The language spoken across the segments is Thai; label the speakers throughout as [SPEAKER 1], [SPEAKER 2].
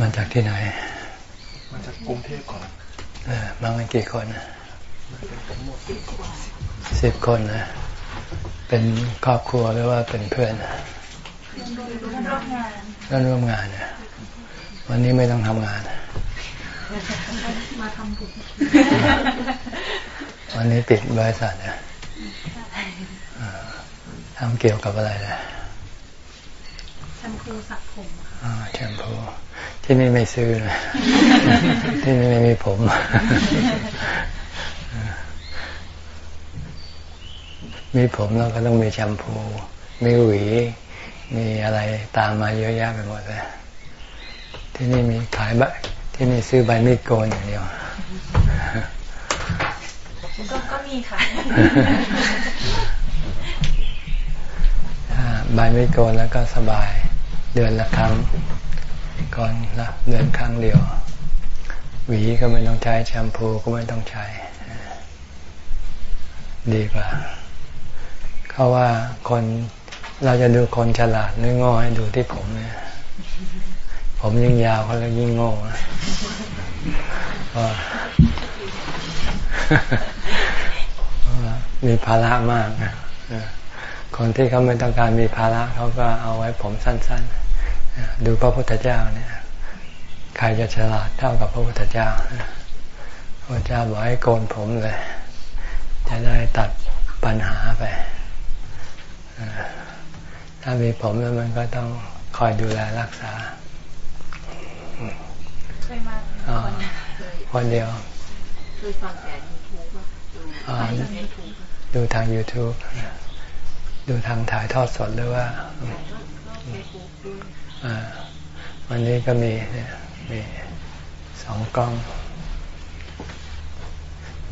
[SPEAKER 1] มาจากที่ไหน
[SPEAKER 2] มาจากกรุงเทพก่อน
[SPEAKER 1] เออมากันกี่คนสิบคนนะ เป็นครอบครัวหรือว่าเป็นเพื่อนก็ร่วมงานนะวันนี้ไม่ต้องทำงาน
[SPEAKER 3] มาทำบุญ
[SPEAKER 1] วันนี้ปิดบริษัทนะอ่าทำเกี่ยวกับอะไรนะ
[SPEAKER 3] แชมพูสระผมค่ะ
[SPEAKER 1] อ่าแชมพู ที่นี่ไม่ซื้อนะที่นี่ไม่มีผม มีผมแล้วก็ต้องมีแชมพู มีหวี มีอะไรตามมาเยอะแยะไปหมดเลยที่นี่มีขายใบที่นี่ซื้อใบมีดโกนอย่างเดียว
[SPEAKER 3] ก็ก็มีค่ะ
[SPEAKER 1] ถ้าใบไม่โกนแล้วก็สบาย เดือนละครั้ง ก่อนละเดือนครั้งเดียว หวีก็ไม่ต้องใช้แชมพูก็ไม่ต้องใช้ ดีกว่าเขาว่าคนเราจะดูคนฉลาดหรือโง่ให้ดูที่ผมเนี่ยผมยิ่งยาวเขาเลยยิ่งโง่นะเพราะมีภาระมากนะคนที่เขาไม่ต้องการมีภาระเขาก็เอาไว้ผมสั้น ๆ ดูพระพุทธเจ้าเนี่ย ใครจะฉลาดเท่ากับพระพุทธเจ้าพระพุทธเจ้าบอกให้โกนผมเลย จะได้ตัดปัญหาไป ถ้ามีผมแล้วมันก็ต้องคอยดูแลรักษา
[SPEAKER 3] เคยมา
[SPEAKER 1] อ๋อ
[SPEAKER 3] คนเดียว
[SPEAKER 1] คนเดียว
[SPEAKER 4] เคยฟังแต่ยูทูบว่าดู
[SPEAKER 1] อ๋อ
[SPEAKER 4] ยูทูบ
[SPEAKER 1] ดูทาง YouTube ดูทางถ่ายทอดสดหรือว่า
[SPEAKER 4] เฟซบุ๊กด้ วั
[SPEAKER 1] นนี้ก็มีเนี่ยมีสองกล้อง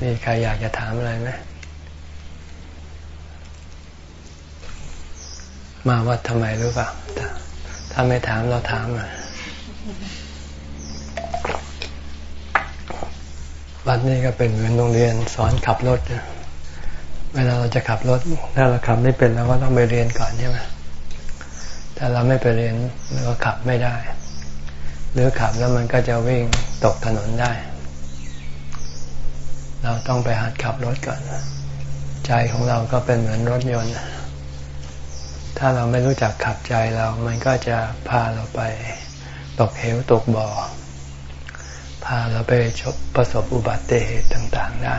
[SPEAKER 1] มีใครอยากจะถามอะไรไหมมาวัดทำไมรู้ป่ะถ้าถ้าไม่ถามเราถามอะวัดนี้ก็เป็นเหมือนโรงเรียนสอนขับรถเวลาเราจะขับรถ ถ้าเราขับไม่เป็นเราก็ต้องไปเรียนก่อนใช่ไหม ถ้าเราไม่ไปเรียนเราก็ขับไม่ได้ หรือขับแล้วมันก็จะวิ่งตกถนนได้ เราต้องไปหัดขับรถก่อน ใจของเราก็เป็นเหมือนรถยนต์ ถ้าเราไม่รู้จักขับใจเรา มันก็จะพาเราไปตกเหวตกบ่อ พาเราไปชบประสบอุบัติเหตุต่างๆได้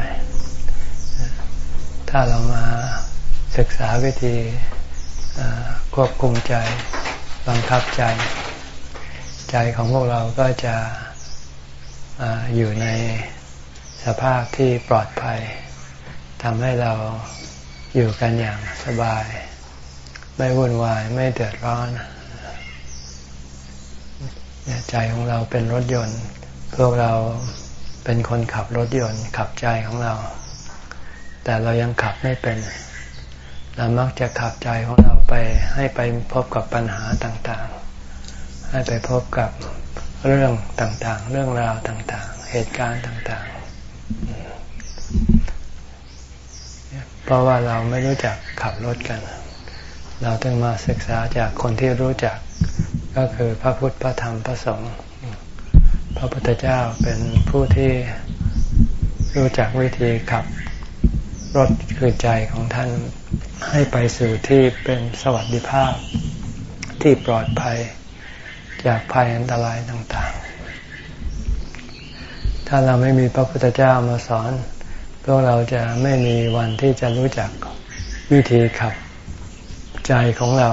[SPEAKER 1] ถ้าเรามาศึกษาวิธี ควบคุมใจบังคับใจ ใจของพวกเราก็จะออยู่ในสภาพที่ปลอดภัยทำให้เราอยู่กันอย่างสบาย ไม่วุ่นวายไม่เดือดร้อน ใจของเราเป็นรถยนต์ พวกเราเป็นคนขับรถยนต์ ขับใจของเรา แต่เรายังขับไม่เป็นเรามักจะขับใจของเรา ไปให้ไปพบกับปัญหาต่างๆ ให้ไปพบกับเรื่องต่างๆ เรื่องราวต่างๆ เหตุการณ์ต่างๆ เพราะว่าเราไม่รู้จักขับรถกัน เราต้องมาศึกษาจากคนที่รู้จักก็คือพระพุทธพระธรรมพระสงฆ์พระพุทธเจ้าเป็นผู้ที่รู้จักวิธีขับรถคือใจของท่าน ให้ไปสู่ที่เป็นสวัสดิภาพที่ปลอดภัยจากภัยอันตรายต่างๆ ถ้าเราไม่มีพระพุทธเจ้ามาสอน พวกเราจะไม่มีวันที่จะรู้จักวิธีขับใจของเรา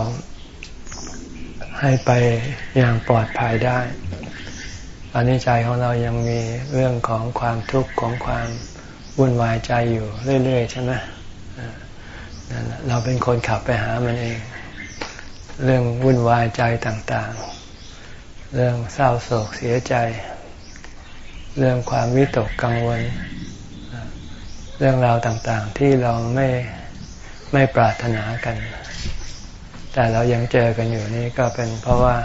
[SPEAKER 1] ให้ไปอย่างปลอดภัยได้ตอนนี้ใจของเรายังมีเรื่องของความทุกข์ของความวุ่นวายใจอยู่เรื่อยๆใช่ไหม นั่นแหละเราเป็นคนขับไปหามันเอง เรื่องวุ่นวายใจต่างๆ เรื่องเศร้าโศกเสียใจ เรื่องความวิตกกังวล เรื่องราวต่างๆ ที่เราไม่ไม่ปรารถนากัน แต่เรายังเจอกันอยู่นี่ก็เป็นเพราะว่า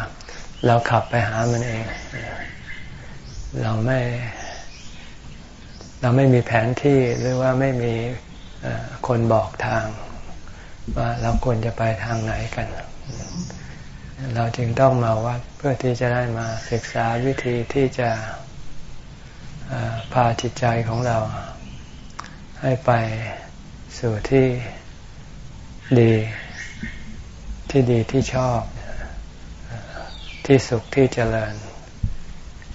[SPEAKER 1] เราขับไปหามันเอง เราไม่ เราไม่มีแผนที่หรือว่าไม่มีคนบอกทาง ว่าเราควรจะไปทางไหนกัน เราจึงต้องมาวัดเพื่อที่จะได้มาศึกษาวิธีที่จะพาจิตใจของเรา ให้ไปสู่ที่ดีที่ดีที่ชอบ ที่สุขที่เจริญ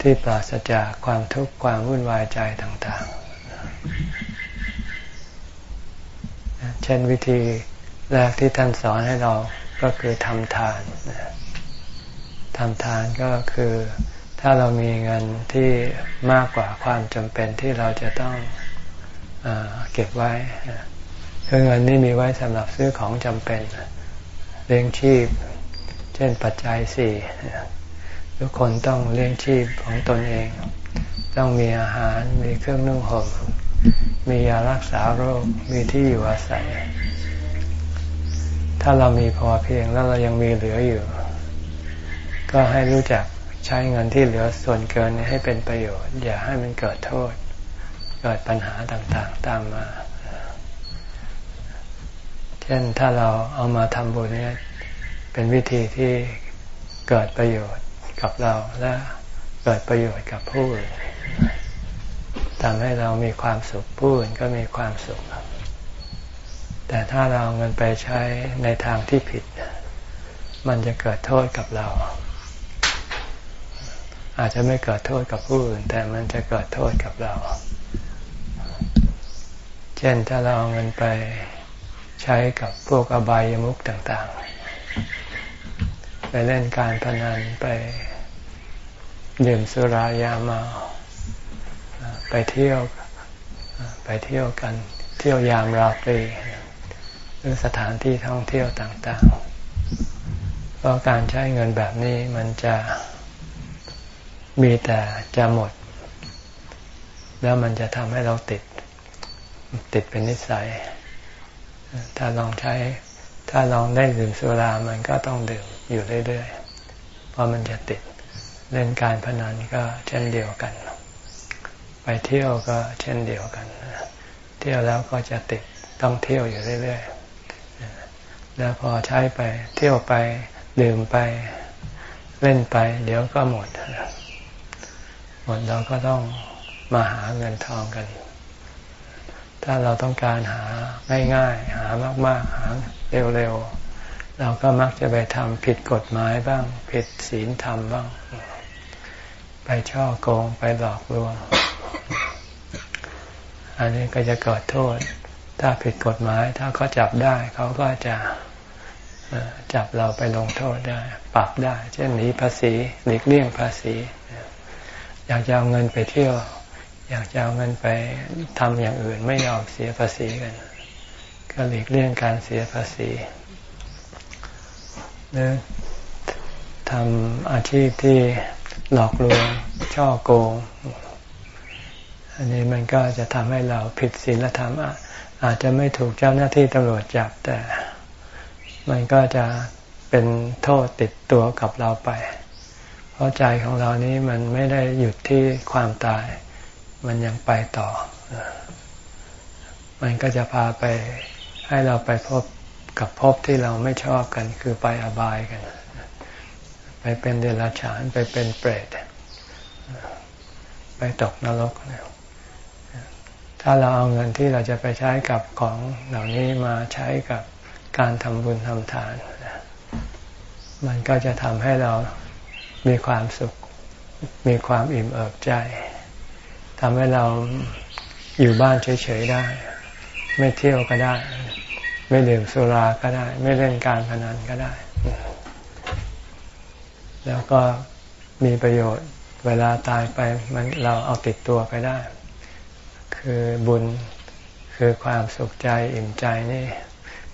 [SPEAKER 1] ที่ปราศจากความทุกข์ความวุ่นวายใจต่าง ๆ เช่นวิธี แรกที่ท่านสอนให้เราก็คือทำทานทำทานก็คือถ้าเรามีเงินที่มากกว่าความจำเป็นที่เราจะต้องอเก็บไว้คือเงินนี่มีไว้สำหรับซื้อของจำเป็นเลี้ยงชีพ เช่นปัจจัยสี่ทุกคนต้องเลี้ยงชีพของตนเอง ต้องมีอาหารมีเครื่องนุ่งห่มมียารักษาโรคมีที่อยู่อาศัย ถ้าเรามีพอเพียงแล้วเรายังมีเหลืออยู่ ก็ให้รู้จักใช้เงินที่เหลือส่วนเกินให้เป็นประโยชน์ อย่าให้มันเกิดโทษ เกิดปัญหาต่างๆตามมา เช่นถ้าเราเอามาทำบุญเนี่ยเป็นวิธีที่เกิดประโยชน์กับเราและเกิดประโยชน์กับผู้อื่นทำให้เรามีความสุขผู้อื่นก็มีความสุข แต่ถ้าเราเอาเงินไปใช้ในทางที่ผิด มันจะเกิดโทษกับเรา อาจจะไม่เกิดโทษกับผู้อื่น แต่มันจะเกิดโทษกับเรา เช่นถ้าเราเอาเงินไปใช้กับพวกอบายามุขต่างๆ ไปเล่นการพนันไปดื่มสุรายาเมาไปเที่ยวไปเที่ยวกันเที่ยวยามราตรี รือสถานที่ท่องเที่ยวต่างๆ เพราะการใช้เงินแบบนี้มันจะมีแต่จะหมด แล้วมันจะทำให้เราติด ติดเป็นนิสัย ถ้าลองใช้ ถ้าลองได้ดื่มสุรา มันก็ต้องดื่มอยู่เรื่อยๆ เพราะมันจะติด เล่นการพนันก็เช่นเดียวกัน ไปเที่ยวก็เช่นเดียวกัน เที่ยวแล้วก็จะติด ต้องเที่ยวอยู่เรื่อยๆ แล้วพอใช้ไป เที่ยวไปดื่มไปเล่นไป เดี๋ยวก็หมด หมดเราก็ต้องมาหาเงินทองกัน ถ้าเราต้องการหาง่ายๆหามากๆหาเร็วๆ เราก็มักจะไปทำผิดกฎหมายบ้าง ผิดศีลธรรมบ้าง ไปช่อโกงไปหลอกลวง อันนี้ก็จะเกิดโทษ ถ้าผิดกฎหมาย ถ้าเขาจับได้เขาก็จะ จับเราไปลงโทษได้ ปรับได้ เช่นหนีภาษีหลีกเลี่ยงภาษี อยากจะเอาเงินไปเที่ยว อยากจะเอาเงินไปทำอย่างอื่นไม่ยอมเสียภาษีกัน ก็หลีกเลี่ยงการเสียภาษีหรือทำอาชีพที่หลอกลวงช่อโกง อันนี้มันก็จะทำให้เราผิดศีลธรรมอาจจะไม่ถูกเจ้าหน้าที่ตำรวจจับแต่ มันก็จะเป็นโทษติดตัวกับเราไป เพราะใจของเรานี้มันไม่ได้หยุดที่ความตาย มันยังไปต่อ มันก็จะพาไปให้เราไปพบกับพบที่เราไม่ชอบกัน คือไปอบายกัน ไปเป็นเดรัจฉานไปเป็นเปรต ไปตกนรกถ้าเราเอาเงินที่เราจะไปใช้กับของเหล่านี้มาใช้กับ การทำบุญทำทาน มันก็จะทำให้เรามีความสุข มีความอิ่มเอิบใจทำให้เราอยู่บ้านเฉยๆได้ ไม่เที่ยวก็ได้ ไม่ดื่มสุราก็ได้ ไม่เล่นการพนันก็ได้ แล้วก็มีประโยชน์เวลาตายไปมันเราเอาติดตัวไปได้ คือบุญคือความสุขใจอิ่มใจนี่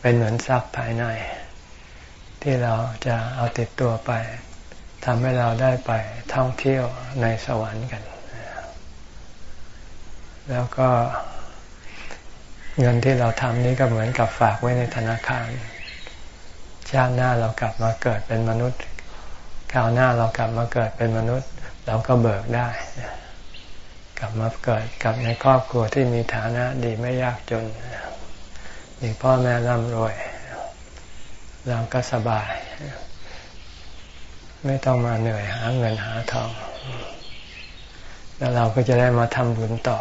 [SPEAKER 1] เป็นเหมือนทรัพย์ภายใน ที่เราจะเอาติดตัวไปทำให้เราได้ไปท่องเที่ยวในสวรรค์กัน แล้วก็เงินที่เราทำนี้ก็เหมือนกับฝากไว้ในธนาคาร ชาติหน้าเรากลับมาเกิดเป็นมนุษย์คราวหน้าเรากลับมาเกิดเป็นมนุษย์ เราก็เบิกได้ กลับมาเกิดกับในครอบครัวที่มีฐานะดีไม่ยากจน มีพ่อแม่ร่ำรวย เราก็สบาย ไม่ต้องมาเหนื่อยหาเงินหาทอง แล้วเราก็จะได้มาทำบุญต่อ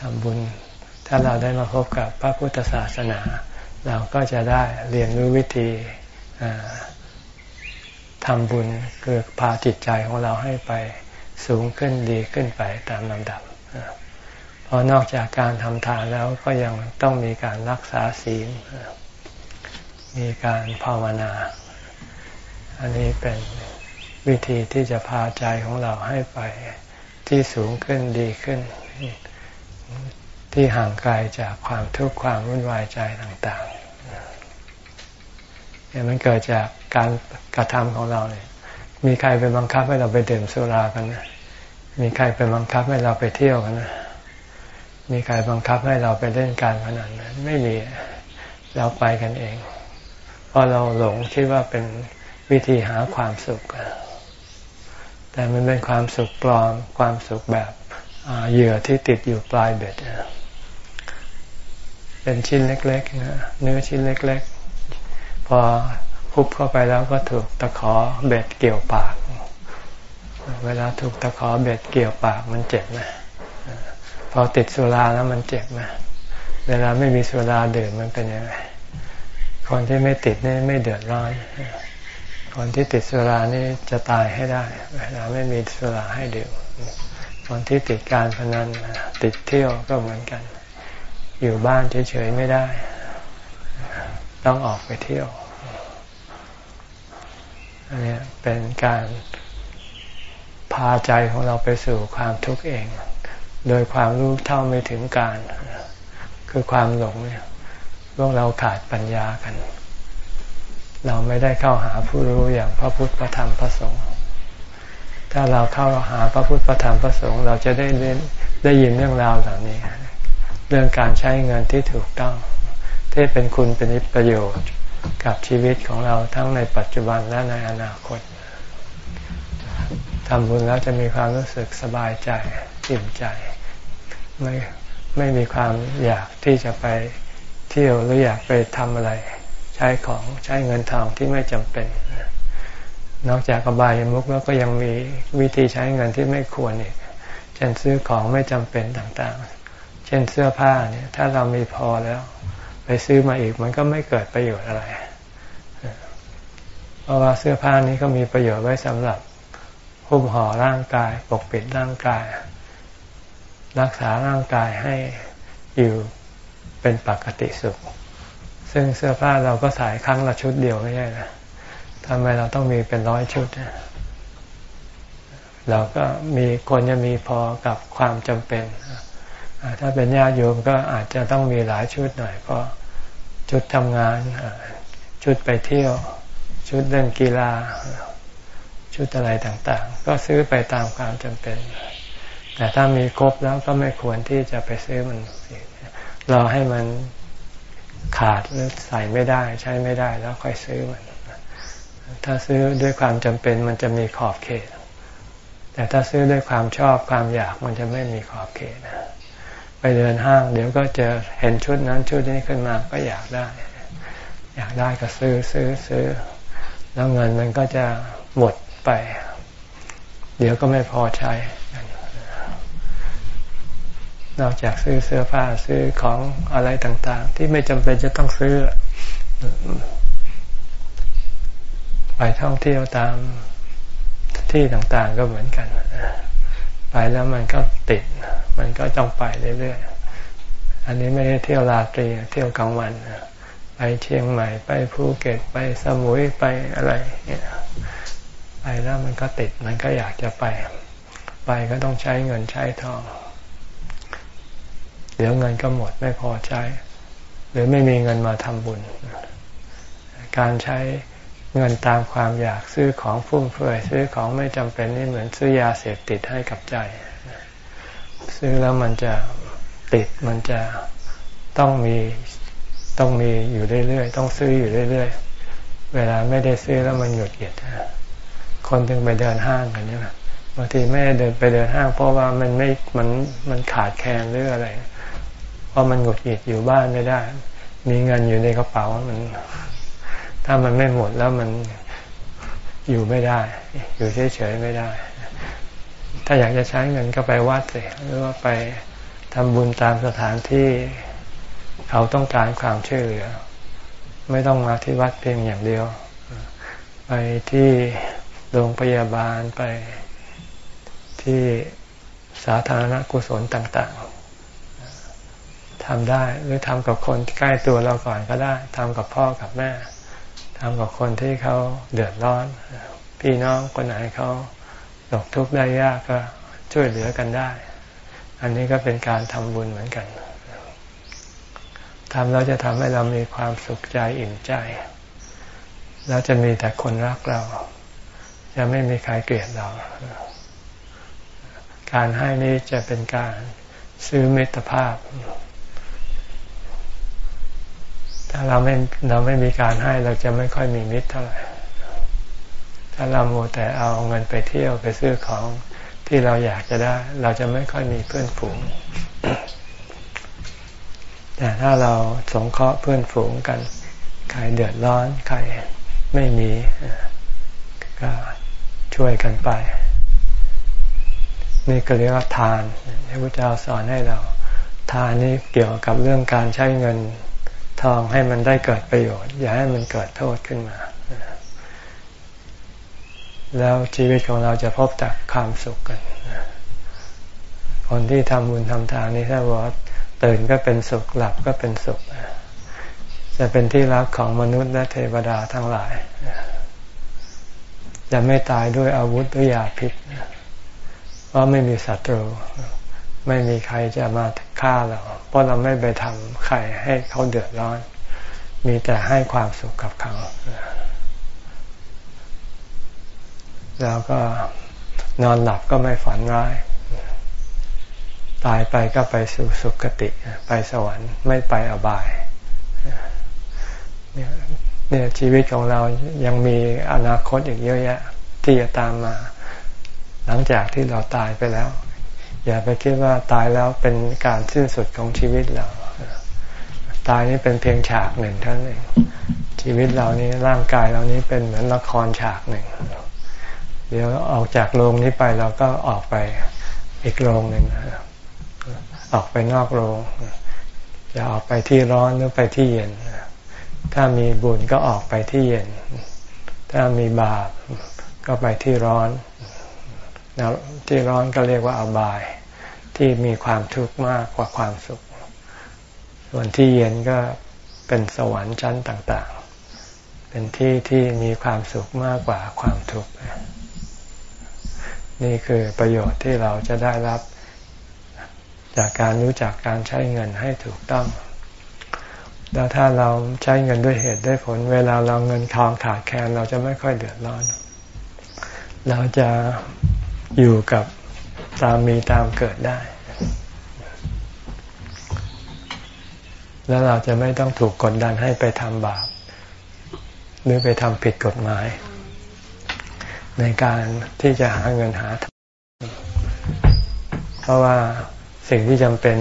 [SPEAKER 1] ทำบุญ ถ้าเราได้มาพบกับพระพุทธศาสนา เราก็จะได้เรียนรู้วิธีทำบุญคือพาจิตใจของเราให้ไปสูงขึ้นดีขึ้นไปตามลำดับ เพราะนอกจากการทำทานแล้วก็ยังต้องมีการรักษาศีล มีการภาวนา อันนี้เป็นวิธีที่จะพาใจของเราให้ไปที่สูงขึ้นดีขึ้น ที่ห่างไกลจากความทุกข์ความวุ่นวายใจต่างๆเนี่ยมันเกิดจากการกระทำของเราเนี่ย มีใครไปบังคับให้เราไปดื่มสุรากันนะมีใครไปบังคับให้เราไปเที่ยวกันนะ มีใครบังคับให้เราไปเล่นการพนันนะไม่มีเราไปกันเองพราะเราหลงคิดว่าเป็นวิธีหาความสุข แต่มันเป็นความสุขปลอม ความสุขแบบเหยื่อที่ติดอยู่ปลายเบ็ดเป็นชิ้นเล็กๆนะเนื้อชิ้นเล็ก ๆ พอพุบเข้าไปแล้วก็ถูกตะขอเบ็ดเกี่ยวปาก เวลาถูกตะขอเบ็ดเกี่ยวปากมันเจ็บไหม พอติดสุราแล้วมันเจ็บไหมเวลาไม่มีสุราดื่มมันเป็นยังไงคนที่ไม่ติดนี่ไม่เดือดร้อนคนที่ติดสุรานี่จะตายให้ได้ เวลาไม่มีสุราให้ดื่มคนที่ติดการพนันติดเที่ยวก็เหมือนกัน อยู่บ้านเฉยๆไม่ได้ ต้องออกไปเที่ยวอันนี้เป็นการพาใจของเราไปสู่ความทุกข์เอง โดยความรู้เท่าไม่ถึงการ คือความหลงเนี่ยพวกเราขาดปัญญากัน เราไม่ได้เข้าหาผู้รู้อย่างพระพุทธพระธรรมพระสงฆ์ถ้าเราเข้าหาพระพุทธพระธรรมพระสงฆ์เราจะได้เล่นได้ยินเรื่องราวเหล่านี้ เรื่องการใช้เงินที่ถูกต้องที่เป็นคุณเป็นประโยชน์กับชีวิตของเราทั้งในปัจจุบันและในอนาคตทำบุญแล้วจะมีความรู้สึกสบายใจอิ่มใจ ไม่ไม่มีความอยากที่จะไปเที่ยวหรืออยากไปทำอะไร ใช้ของใช้เงินทองที่ไม่จำเป็น นอกจากอบายมุกแล้วก็ยังมีวิธีใช้เงินที่ไม่ควรอีกเช่นซื้อของไม่จำเป็นต่างๆ เช่นเสื้อผ้าเนี่ย ถ้าเรามีพอแล้ว ไปซื้อมาอีกมันก็ไม่เกิดประโยชน์อะไร เพราะว่าเสื้อผ้านี้ก็มีประโยชน์ไว้สำหรับหุ้มห่อร่างกาย ปกปิดร่างกาย รักษาร่างกายให้อยู่เป็นปกติสุข ซึ่งเสื้อผ้าเราก็ใส่ครั้งละชุดเดียวไม่ใช่นะทำไมเราต้องมีเป็นร้อยชุด เราก็มีคนจะมีพอกับความจำเป็น ถ้าเป็นญาติโยมก็อาจจะต้องมีหลายชุดหน่อย เพราะชุดทำงาน ชุดไปเที่ยว ชุดเล่นกีฬา ชุดอะไรต่างๆ ก็ซื้อไปตามความจำเป็น แต่ถ้ามีครบแล้วก็ไม่ควรที่จะไปซื้อมันรอให้มันขาดหรือใส่ไม่ได้ใช้ไม่ได้แล้วค่อยซื้อมัน ถ้าซื้อด้วยความจำเป็นมันจะมีขอบเขต แต่ถ้าซื้อด้วยความชอบความอยากมันจะไม่มีขอบเขตนะไปเดินห้าง เดี๋ยวก็เจอเห็นชุดนั้นชุดนี้ขึ้นมาก็อยากได้ อยากได้ก็ซื้อซื้อซื้อ แล้วเงินมันก็จะหมดไป เดี๋ยวก็ไม่พอใช้ นอกจากซื้อเสื้อผ้าซื้อของอะไรต่างๆ ที่ไม่จำเป็นจะต้องซื้อ ไปท่องเที่ยวตามที่ต่างๆก็เหมือนกัน ไปแล้วมันก็ติด มันก็ต้องไปเรื่อยๆ อันนี้ไม่ได้เที่ยวราตรีเที่ยวกลางวัน ไปเชียงใหม่ไปภูเก็ตไปสมุยไปอะไรเนี่ยไปแล้วมันก็ติดมันก็อยากจะไป ไปก็ต้องใช้เงินใช้ทอง เดี๋ยวเงินก็หมดไม่พอใช้ หรือไม่มีเงินมาทำบุญ การใช้เงินตามความอยากซื้อของฟุ่มเฟือยซื้อของไม่จำเป็นนี่เหมือนซื้อยาเสพติดให้กับใจ ซื้อแล้วมันจะติดมันจะต้องมีต้องมีอยู่เรื่อยๆต้องซื้ออยู่เรื่อยๆเวลาไม่ได้ซื้อแล้วมันหยุดเหยียดคนถึงไปเดินห้างกันนี่แหละบางทีไม่เดินไปเดินห้างเพราะว่ามันไม่มันมันขาดแคลนหรืออะไร เพราะมันหงุดหงิดอยู่บ้านไม่ได้ มีเงินอยู่ในกระเป๋ามัน ถ้ามันไม่หมดแล้วมันอยู่ไม่ได้ อยู่เฉยๆไม่ได้ ถ้าอยากจะใช้เงินก็ไปวัดเลยหรือว่าไปทำบุญตามสถานที่เขาต้องการความช่วยเหลือ ไม่ต้องมาที่วัดเพียงอย่างเดียว ไปที่โรงพยาบาลไปที่สาธารณกุศลต่าง ๆ ทำได้ หรือทำกับคนใกล้ตัวเราก่อนก็ได้ทำกับพ่อกับแม่ทำกับคนที่เขาเดือดร้อน พี่น้องคนไหนเขาตกทุกข์ได้ยากก็ช่วยเหลือกันได้ อันนี้ก็เป็นการทำบุญเหมือนกันทำแล้วจะทำให้เรามีความสุขใจอิ่มใจ แล้วจะมีแต่คนรักเรา จะไม่มีใครเกลียดเรา การให้นี้จะเป็นการซื้อมิตรภาพ ถ้าเราไม่เราไม่มีการให้เราจะไม่ค่อยมีมิตรเท่าไหร่ ถ้าเราโมแต่เอาเงินไปเที่ยวไปซื้อของที่เราอยากจะได้ เราจะไม่ค่อยมีเพื่อนฝูง แต่ถ้าเราสงเคราะห์เพื่อนฝูงกัน ใครเดือดร้อน ใครไม่มีก็ช่วยกันไป นี่ก็เรียกว่าทานพระพุทธเจ้าสอนให้เรา ทานนี้เกี่ยวกับเรื่องการใช้เงิน ทองให้มันได้เกิดประโยชน์ อย่าให้มันเกิดโทษขึ้นมา แล้วชีวิตของเราจะพบแต่ความสุขกันคนที่ทำบุญทำทานนี่ถ้าบอกตื่นก็เป็นสุขหลับก็เป็นสุขจะเป็นที่รักของมนุษย์และเทวดาทั้งหลายจะไม่ตายด้วยอาวุธหรือยาพิษเพราะไม่มีศัตรู ไม่มีใครจะมาฆ่าเรา เพราะเราไม่ไปทำใครให้เขาเดือดร้อน มีแต่ให้ความสุขกับเขาแล้วก็นอนหลับก็ไม่ฝันร้าย ตายไปก็ไปสู่สุคติ ไปสวรรค์ไม่ไปอบายเนี่ยชีวิตของเรายังมีอนาคตอีกเยอะแยะ ที่จะตามมา หลังจากที่เราตายไปแล้ว อย่าไปคิดว่าตายแล้วเป็นการสิ้นสุดของชีวิตเรา ตายนี้เป็นเพียงฉากหนึ่งเท่านั้นเองชีวิตเรานี้ร่างกายเรานี้เป็นเหมือนละครฉากหนึ่ง เดี๋ยวออกจากโรงนี้ไปเราก็ออกไปอีกโรงหนึ่งออกไปนอกโรงจะออกไปที่ร้อนหรือไปที่เย็น ถ้ามีบุญก็ออกไปที่เย็น ถ้ามีบาปก็ไปที่ร้อน ที่ร้อนก็เรียกว่าอบาย ที่มีความทุกข์มากกว่าความสุข ส่วนที่เย็นก็เป็นสวรรค์ชั้นต่าง ๆ เป็นที่ที่มีความสุขมากกว่าความทุกข์นี่คือประโยชน์ที่เราจะได้รับ จากการรู้จักการใช้เงินให้ถูกต้อง แล้วถ้าเราใช้เงินด้วยเหตุด้วยผล เวลาเราเงินทองขาดแคลนเราจะไม่ค่อยเดือดร้อน เราจะ อยู่กับตามมีตามเกิดได้ แล้วเราจะไม่ต้องถูกกดดันให้ไปทำบาป หรือไปทำผิดกฎหมาย ในการที่จะหาเงินหาทองเพราะว่าสิ่งที่จำเป็น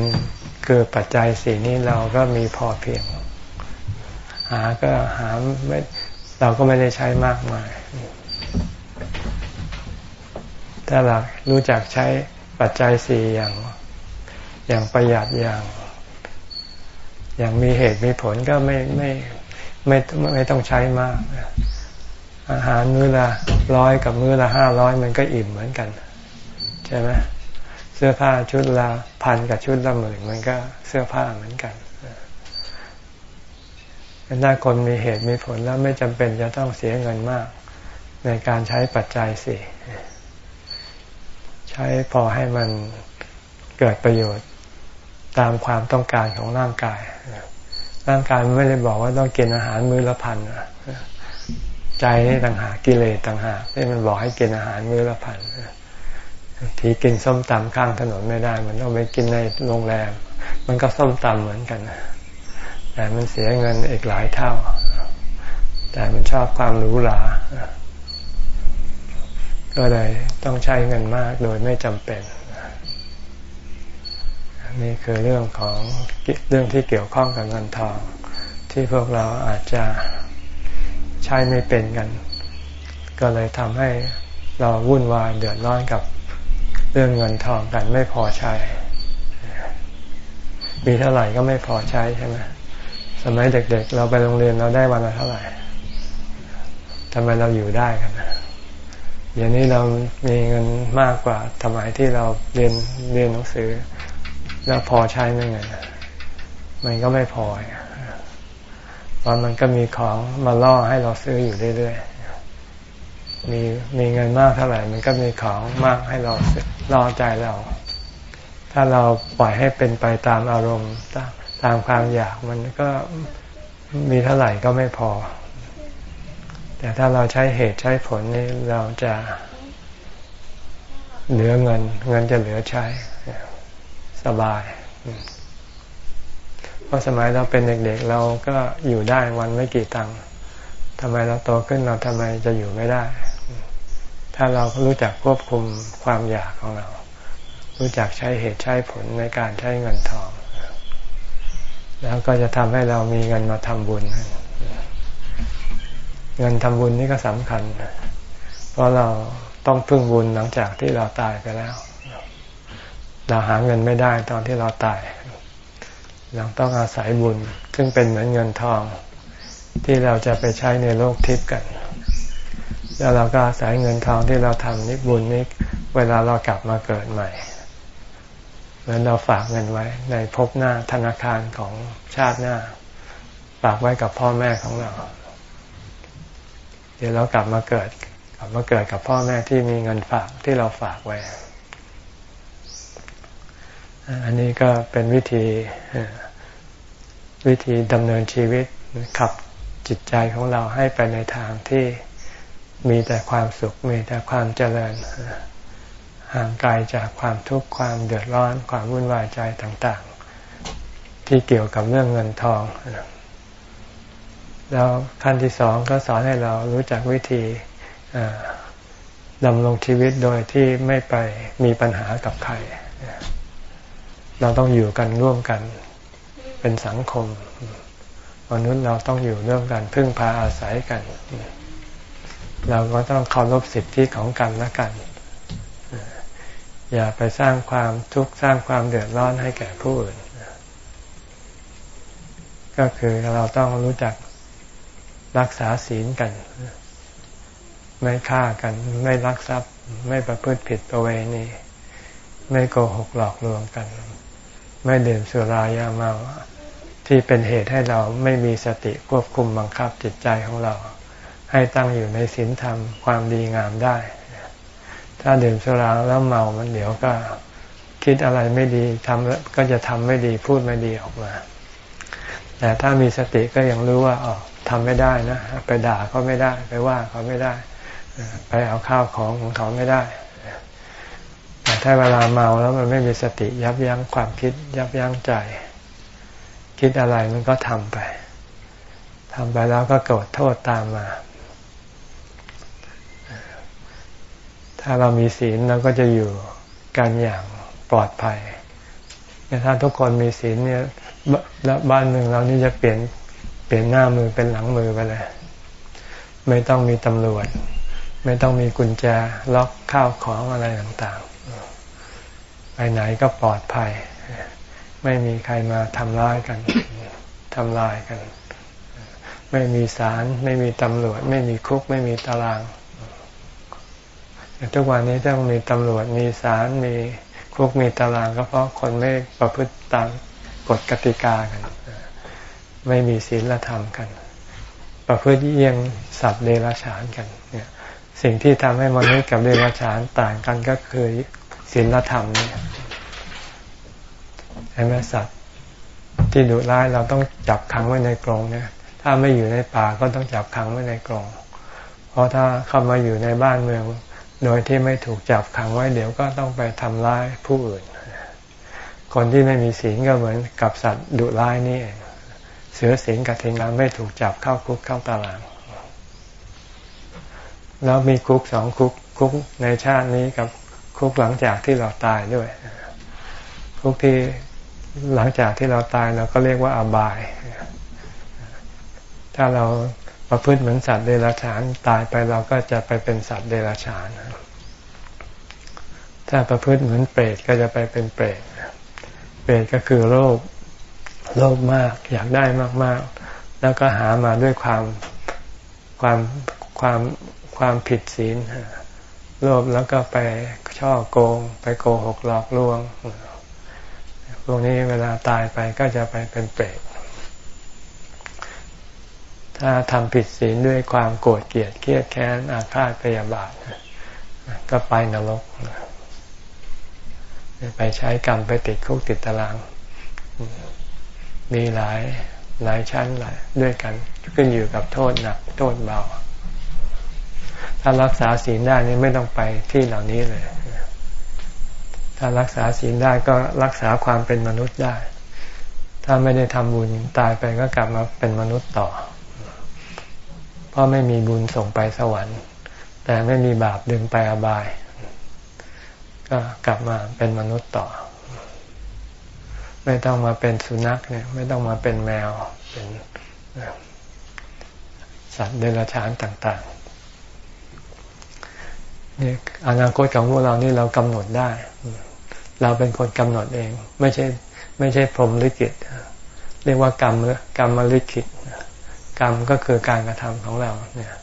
[SPEAKER 1] คือปัจจัยสี่นี้เราก็มีพอเพียง หาก็หาไม่เราก็ไม่ได้ใช้มากมาย ถ้าเรารู้จักใช้ปัจจัยสี่อย่าง อย่างประหยัดอย่าง อย่างมีเหตุมีผลก็ไม่ไม่ไม่ไม่ต้องใช้มาก อาหารมื้อละร้อยกับมื้อละห้าร้อยมันก็อิ่มเหมือนกัน ใช่ไหมเสื้อผ้าชุดละพันกับชุดละหมื่นมันก็เสื้อผ้าเหมือนกันถ้าคนมีเหตุมีผลแล้วไม่จำเป็นจะต้องเสียเงินมาก ในการใช้ปัจจัยสี่ ช้พอให้มันเกิดประโยชน์ตามความต้องการของร่างกาย ร่างกายไม่ได้บอกว่าต้องกินอาหารมื้อละพันใจนี่ต่างหากกิเลสต่างหากที่มันบอกให้กินอาหารมื้อละพันทีกินส้มตำข้างถนนไม่ได้ มันต้องไปกินในโรงแรม มันก็ส้มตำเหมือนกันแต่มันเสียเงินอีกหลายเท่า แต่มันชอบความหรูหรา ก็เลยต้องใช้เงินมากโดยไม่จำเป็นนี่คือเรื่องของเรื่องที่เกี่ยวข้องกับเงินทอง ที่พวกเราอาจจะใช้ไม่เป็นกัน ก็เลยทำให้เราวุ่นวายเดือดร้อนกับเรื่องเงินทองกันไม่พอใช้ มีเท่าไหร่ก็ไม่พอใช้ใช่ไหมสมัยเด็ก ๆ เราไปโรงเรียนเราได้วันละเท่าไหร่ทำไมเราอยู่ได้กันเดี๋ยวนี้เรามีเงินมากกว่าสมัยที่เราเรียนเรียนหนังสือ แล้วพอใช้ไหมเงินมันก็ไม่พอเพราะมันก็มีของมาล่อให้เราซื้ออยู่เรื่อยๆมีมีเงินมากเท่าไหร่ มันก็มีของมากให้เราล่อใจเรา ถ้าเราปล่อยให้เป็นไปตามอารมณ์ตามความอยากมันก็มีเท่าไหร่ก็ไม่พอ แต่ถ้าเราใช้เหตุใช้ผลนี่เราจะเหลือเงิน เงินจะเหลือใช้ สบาย เพราะสมัยเราเป็นเด็กๆ เราก็อยู่ได้วันไม่กี่ตังค์ทำไมเราโตขึ้นเราทำไมจะอยู่ไม่ได้ ถ้าเรารู้จักควบคุมความอยากของเรา รู้จักใช้เหตุใช้ผลในการใช้เงินทอง แล้วก็จะทำให้เรามีเงินมาทำบุญ เงินทำบุญนี่ก็สำคัญ เพราะเราต้องพึ่งบุญหลังจากที่เราตายไปแล้ว เราหาเงินไม่ได้ตอนที่เราตาย เราต้องอาศัยบุญ ซึ่งเป็นเหมือนเงินทอง ที่เราจะไปใช้ในโลกทิพย์กัน แล้วเราก็อาศัยเงินทองที่เราทำนิบุญนี้เวลาเรากลับมาเกิดใหม่เหมือนเราฝากเงินไว้ ในภพหน้าธนาคารของชาติหน้า ฝากไว้กับพ่อแม่ของเรา เดี๋ยวเรากลับมาเกิด กลับมาเกิดกับพ่อแม่ที่มีเงินฝากที่เราฝากไว้ อันนี้ก็เป็นวิธีวิธีดำเนินชีวิตขับจิตใจของเราให้ไปในทางที่มีแต่ความสุขมีแต่ความเจริญห่างไกลจากความทุกข์ความเดือดร้อนความวุ่นวายใจต่าง ๆ ที่เกี่ยวกับเรื่องเงินทอง แล้วขั้นที่สองก็สอนให้เรารู้จักวิธีดำรงชีวิตโดยที่ไม่ไปมีปัญหากับใคร เราต้องอยู่กันร่วมกัน เป็นสังคมมนุษย์เราต้องอยู่ร่วมกันพึ่งพาอาศัยกัน เราก็ต้องเคารพสิทธิของกันและกัน อย่าไปสร้างความทุกข์สร้างความเดือดร้อนให้แก่ผู้อื่น ก็คือเราต้องรู้จัก รักษาศีลกัน ไม่ฆ่ากัน ไม่ลักทรัพย์ ไม่ประพฤติผิดประเวณีไม่โกหกหลอกลวงกัน ไม่ดื่มสุรายาเมาที่เป็นเหตุให้เราไม่มีสติควบคุมบังคับจิตใจของเรา ให้ตั้งอยู่ในศีลธรรมความดีงามได้ ถ้าดื่มสุราแล้วเมามันเดี๋ยวก็คิดอะไรไม่ดีทำก็จะทำไม่ดีพูดไม่ดีออกมา แต่ถ้ามีสติก็ยังรู้ว่าอ๋อ ทำไม่ได้นะไปด่าเขาไม่ได้ ไปว่าเขาไม่ได้ไปเอาข้าวของของเขาไม่ได้ แต่ถ้าเวลาเมาแล้วมันไม่มีสติยับยั้งความคิด ยับยั้งใจ คิดอะไรมันก็ทำไปทำไปแล้วก็โกรธโทษตามมา ถ้าเรามีศีลเราก็จะอยู่กันอย่างปลอดภัยถ้าทุกคนมีศีลเนี่ยบ้านเมืองเรานี่จะเปลี่ยน เปลี่ยนหน้ามือเป็นหลังมือไปเลย ไม่ต้องมีตำรวจ ไม่ต้องมีกุญแจล็อกข้าวของอะไรต่างๆ ไปไหนก็ปลอดภัย ไม่มีใครมาทำร้ายกันทำลายกัน ไม่มีศาลไม่มีตำรวจ ไม่มีคุก ไม่มีตารางทุกวันนี้ต้องมีตำรวจมีศาลมีคุกมีตารางก็เพราะคนไม่ประพฤติตามกฎกติกากัน ไม่มีศีลธรรมกัน ประพฤติเยี่ยงสัตว์เดรัจฉานกันเนี่ยสิ่งที่ทำให้มนุษย์กับเดรัจฉานต่างกันก็คือศีลธรรมเนี่ใช่ไหมสัตว์ที่ดุร้ายเราต้องจับขังไว้ในกรงเนี่ยถ้าไม่อยู่ในป่าก็ต้องจับขังไว้ในกรงเพราะถ้าเข้ามาอยู่ในบ้านเมือง โดยที่ไม่ถูกจับขังไว้เดี๋ยวก็ต้องไปทำร้ายผู้อื่น คนที่ไม่มีศีลก็เหมือนกับสัตว์ดุร้ายนี่เอง สือสิงกับเทงาไม่ถูกจับเข้าคุกเข้าตาราง แล้วมีคุกสองคุกคุกในชาตินี้กับคุกหลังจากที่เราตายด้วย คุกที่หลังจากที่เราตายเราก็เรียกว่าอบาย ถ้าเราประพฤติเหมือนสัตว์เดรัจฉานตายไปเราก็จะไปเป็นสัตว์เดรัจฉาน ถ้าประพฤติเหมือนเปรตก็จะไปเป็นเปรต เปรตก็คือโลภ โลภมากอยากได้มาก ๆ แล้วก็หามาด้วยความความความความผิดศีลโลภแล้วก็ไปช่อโกง ไปโกหกหลอกลวงพวกนี้เวลาตายไปก็จะไปเป็นเปรตถ้าทำผิดศีลด้วยความโกรธเกลียดเครียดแค้นอาฆาตพยาบาท ก็ไปนรก ไปใช้กรรมไปติดคุกติดตาราง มีหลายหลายชั้นหลายด้วยกันขึ้นอยู่กับโทษหนักโทษเบา ถ้ารักษาศีลได้นี่ไม่ต้องไปที่เหล่านี้เลย ถ้ารักษาศีลได้ก็รักษาความเป็นมนุษย์ได้ ถ้าไม่ได้ทำบุญตายไปก็กลับมาเป็นมนุษย์ต่อ เพราะไม่มีบุญส่งไปสวรรค์ แต่ไม่มีบาปดึงไปอบาย ก็กลับมาเป็นมนุษย์ต่อ ไม่ต้องมาเป็นสุนัขเนี่ย ไม่ต้องมาเป็นแมวเป็นสัตว์เดรัจฉานต่างๆนี่อนาคตของพวกเรานี่เรากำหนดได้ เราเป็นคนกำหนดเอง ไม่ใช่ ไม่ใช่พรหมลิขิตเรียกว่ากรรมกรรมลิขิตกรรมก็คือการกระทำของเราเนี่ย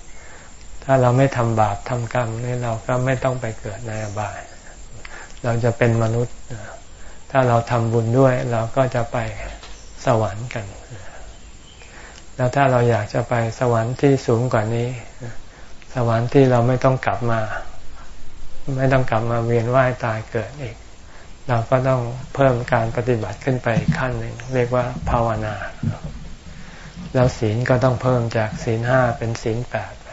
[SPEAKER 1] ถ้าเราไม่ทำบาปทำกรรมนี่เราก็ไม่ต้องไปเกิดในอบาย เราจะเป็นมนุษย์ ถ้าเราทำบุญด้วยเราก็จะไปสวรรค์กัน แล้วถ้าเราอยากจะไปสวรรค์ที่สูงกว่านี้ สวรรค์ที่เราไม่ต้องกลับมา ไม่ต้องกลับมาเวียนว่ายตายเกิดอีก เราก็ต้องเพิ่มการปฏิบัติขึ้นไปขั้นหนึ่งเรียกว่าภาวนา แล้วศีลก็ต้องเพิ่มจากศีลห้าเป็นศีลแปดไป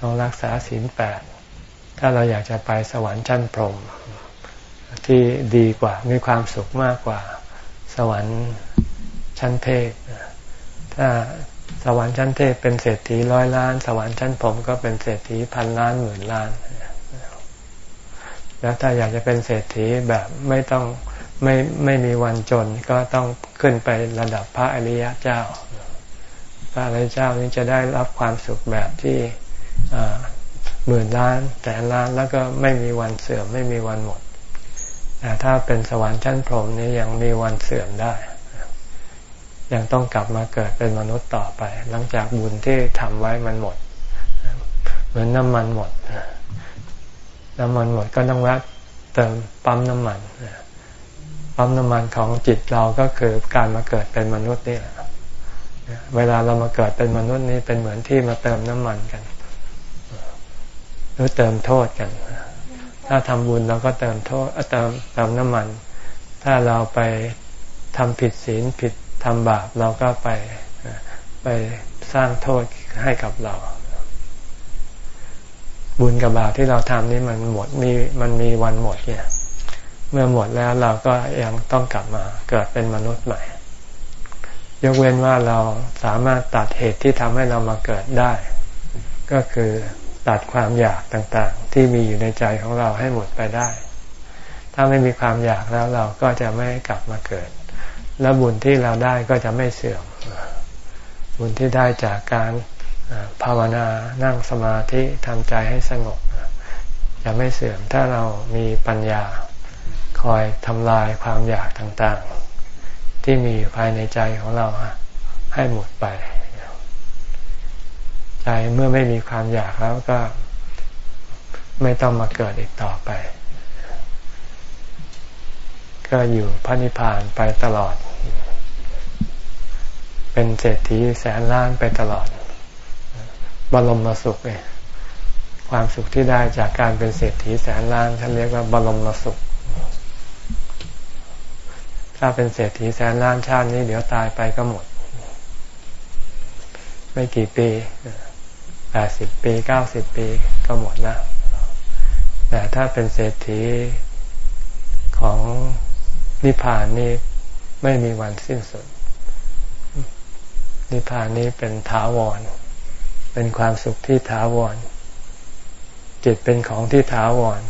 [SPEAKER 1] ต้องรักษาศีลแปดถ้าเราอยากจะไปสวรรค์ชั้นพรหม ที่ดีกว่า มีความสุขมากกว่า สวรรค์ชั้นเทพถ้าสวรรค์ชั้นเทพเป็นเศรษฐีร้อยล้าน สวรรค์ชั้นผมก็เป็นเศรษฐีพันล้านหมื่นล้าน แล้วถ้าอยากจะเป็นเศรษฐีแบบไม่ต้องไม่ไม่มีวันจนก็ต้องขึ้นไประดับพระอริยเจ้า พระอริยเจ้านี้จะได้รับความสุขแบบที่หมื่นล้านแสนล้านแล้วก็ไม่มีวันเสื่อมไม่มีวันหมด แต่ถ้าเป็นสวรรค์ชั้นพรหมนี่ยังมีวันเสื่อมได้ ยังต้องกลับมาเกิดเป็นมนุษย์ต่อไป หลังจากบุญที่ทำไว้มันหมด เหมือนน้ำมันหมด น้ำมันหมดก็ต้องแวะเติมปั๊มน้ำมันปั๊มน้ำมันของจิตเราก็คือการมาเกิดเป็นมนุษย์นี่แหละเวลาเรามาเกิดเป็นมนุษย์นี่เป็นเหมือนที่มาเติมน้ำมันกัน หรือเติมโทษกัน ถ้าทำบุญเราก็เติมโทษเติมเติมน้ำมัน ถ้าเราไปทำผิดศีลผิดทำบาปเราก็ไปไปสร้างโทษให้กับเรา บุญกับบาปที่เราทำนี่มันหมดมีมันมีวันหมดเนี่ยเมื่อหมดแล้วเราก็ยังต้องกลับมาเกิดเป็นมนุษย์ใหม่ ยกเว้นว่าเราสามารถตัดเหตุที่ทำให้เรามาเกิดได้ ก็คือ ตัดความอยากต่างๆ ที่มีอยู่ในใจของเราให้หมดไปได้ ถ้าไม่มีความอยากแล้วเราก็จะไม่กลับมาเกิด แล้วบุญที่เราได้ก็จะไม่เสื่อม บุญที่ได้จากการภาวนานั่งสมาธิทำใจให้สงบจะไม่เสื่อมถ้าเรามีปัญญาคอยทำลายความอยากต่างๆ ที่มีอยู่ภายในใจของเราให้หมดไป ใจเมื่อไม่มีความอยากแล้วก็ไม่ต้องมาเกิดอีกต่อไป ก็อยู่พระนิพพานไปตลอด เป็นเศรษฐีแสนล้านไปตลอด บรมสุขเองความสุขที่ได้จากการเป็นเศรษฐีแสนล้านท่านเรียกว่าบรมสุข ถ้าเป็นเศรษฐีแสนล้านชาตินี้ เดี๋ยวตายไปก็หมด ไม่กี่ปี แปดสิบปีเก้าสิบปีก็หมดแล้วแต่ถ้าเป็นเศรษฐีของนิพพานนี้ไม่มีวันสิ้นสุด นิพพานนี้เป็นถาวร เป็นความสุขที่ถาวร จิตเป็นของที่ถาวร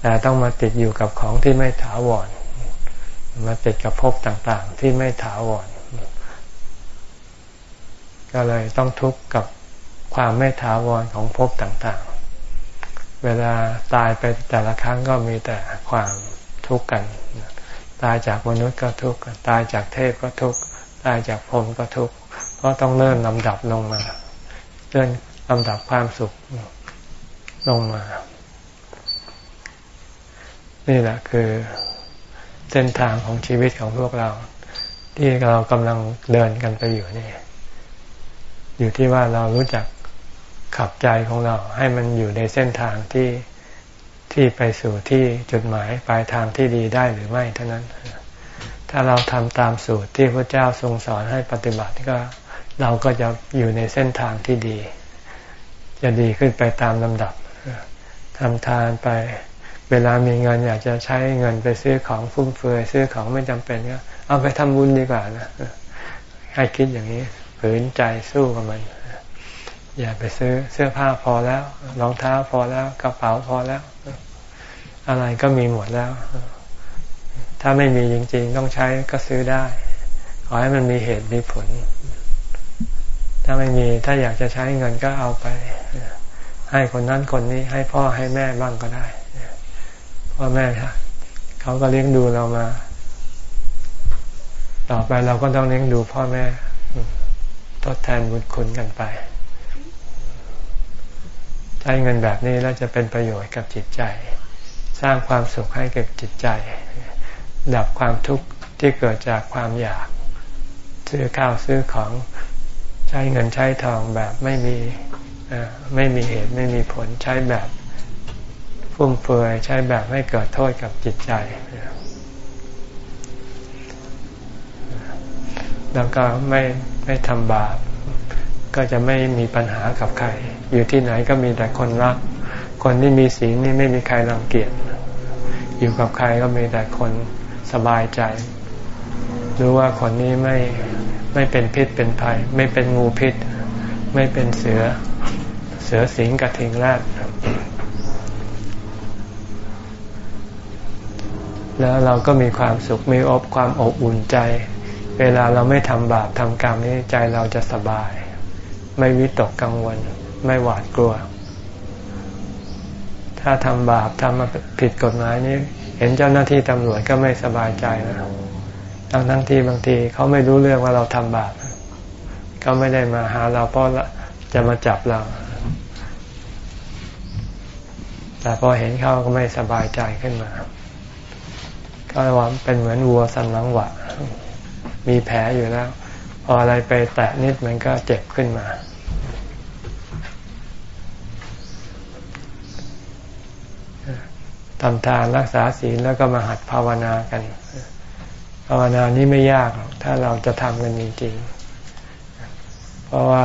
[SPEAKER 1] แต่ต้องมาติดอยู่กับของที่ไม่ถาวร มาติดกับภพต่างๆ ที่ไม่ถาวรกก็เลยต้องทุกข์กับ ความไม่ถาวรของภพต่างๆ เวลาตายไปแต่ละครั้งก็มีแต่ความทุกข์กัน ตายจากมนุษย์ก็ทุกข์ตายจากเทพก็ทุกข์ตายจากพรหมก็ทุกข์เพราะต้องเริ่มลำดับลงมาเลื่อนลำดับความสุขลงมา นี่แหละคือเส้นทางของชีวิตของพวกเรา ที่เรากำลังเดินกันไปอยู่นี่อยู่ที่ว่าเรารู้จัก ขับใจของเราให้มันอยู่ในเส้นทางที่ที่ไปสู่ที่จุดหมายปลายทางที่ดีได้หรือไม่เท่านั้น ถ้าเราทำตามสูตรที่พระเจ้าทรงสอนให้ปฏิบัติก็เราก็จะอยู่ในเส้นทางที่ดี จะดีขึ้นไปตามลำดับทำทานไป เวลามีเงินอยากจะใช้เงินไปซื้อของฟุ่มเฟือยซื้อของไม่จำเป็นก็เอาไปทำบุญดีกว่านะให้คิดอย่างนี้ ฝืนใจสู้กับมัน อย่าไปซื้อเสื้อผ้าพอแล้วรองเท้าพอแล้วกระเป๋าพอแล้ว อะไรก็มีหมดแล้ว ถ้าไม่มีจริง ๆ ต้องใช้ก็ซื้อได้ ขอให้มันมีเหตุมีผล ถ้าไม่มีถ้าอยากจะใช้เงินก็เอาไป ให้คนนั้นคนนี้ให้พ่อให้แม่บ้างก็ได้พ่อแม่เขาก็เลี้ยงดูเรามา ต่อไปเราก็ต้องเลี้ยงดูพ่อแม่ทดแทนบุญคุณกันไป ใช้เงินแบบนี้แล้วจะเป็นประโยชน์กับจิตใจ สร้างความสุขให้กับจิตใจ ดับความทุกข์ที่เกิดจากความอยาก ซื้อข้าวซื้อของใช้เงินใช้ทองแบบไม่มีไม่มีเหตุไม่มีผลใช้แบบฟุ่มเฟือยใช้แบบไม่เกิดโทษกับจิตใจ แล้วก็ไม่ไม่ทำบาป ก็จะไม่มีปัญหากับใคร อยู่ที่ไหนก็มีแต่คนรัก คนที่มีศีลนี่ไม่มีใครรังเกียจอยู่กับใครก็มีแต่คนสบายใจรู้ว่าคนนี้ไม่ไม่เป็นพิษเป็นภัย ไม่เป็นงูพิษ ไม่เป็นเสือเสือสิงกระทิงแรดแล้วเราก็มีความสุขมีอบความอบอุ่นใจ เวลาเราไม่ทำบาปทำกรรมนี้ใจเราจะสบาย ไม่วิตกกังวล ไม่หวาดกลัว ถ้าทำบาปทำผิดกฎหมายนี้ เห็นเจ้าหน้าที่ตำรวจก็ไม่สบายใจนะทั้งทั้งที่บางทีเขาไม่รู้เรื่องว่าเราทำบาปเขาไม่ได้มาหาเราเพราะจะมาจับเรา แต่พอเห็นเขาก็ไม่สบายใจขึ้นมาก็ว่าเป็นเหมือนวัวสันหลังหวะ มีแผลอยู่แล้ว พออะไรไปแตะนิดมันก็เจ็บขึ้นมา ทำทานรักษาศีลแล้วก็มาหัดภาวนากัน ภาวนานี้ไม่ยากหรอกถ้าเราจะทำกันจริงๆ เพราะว่า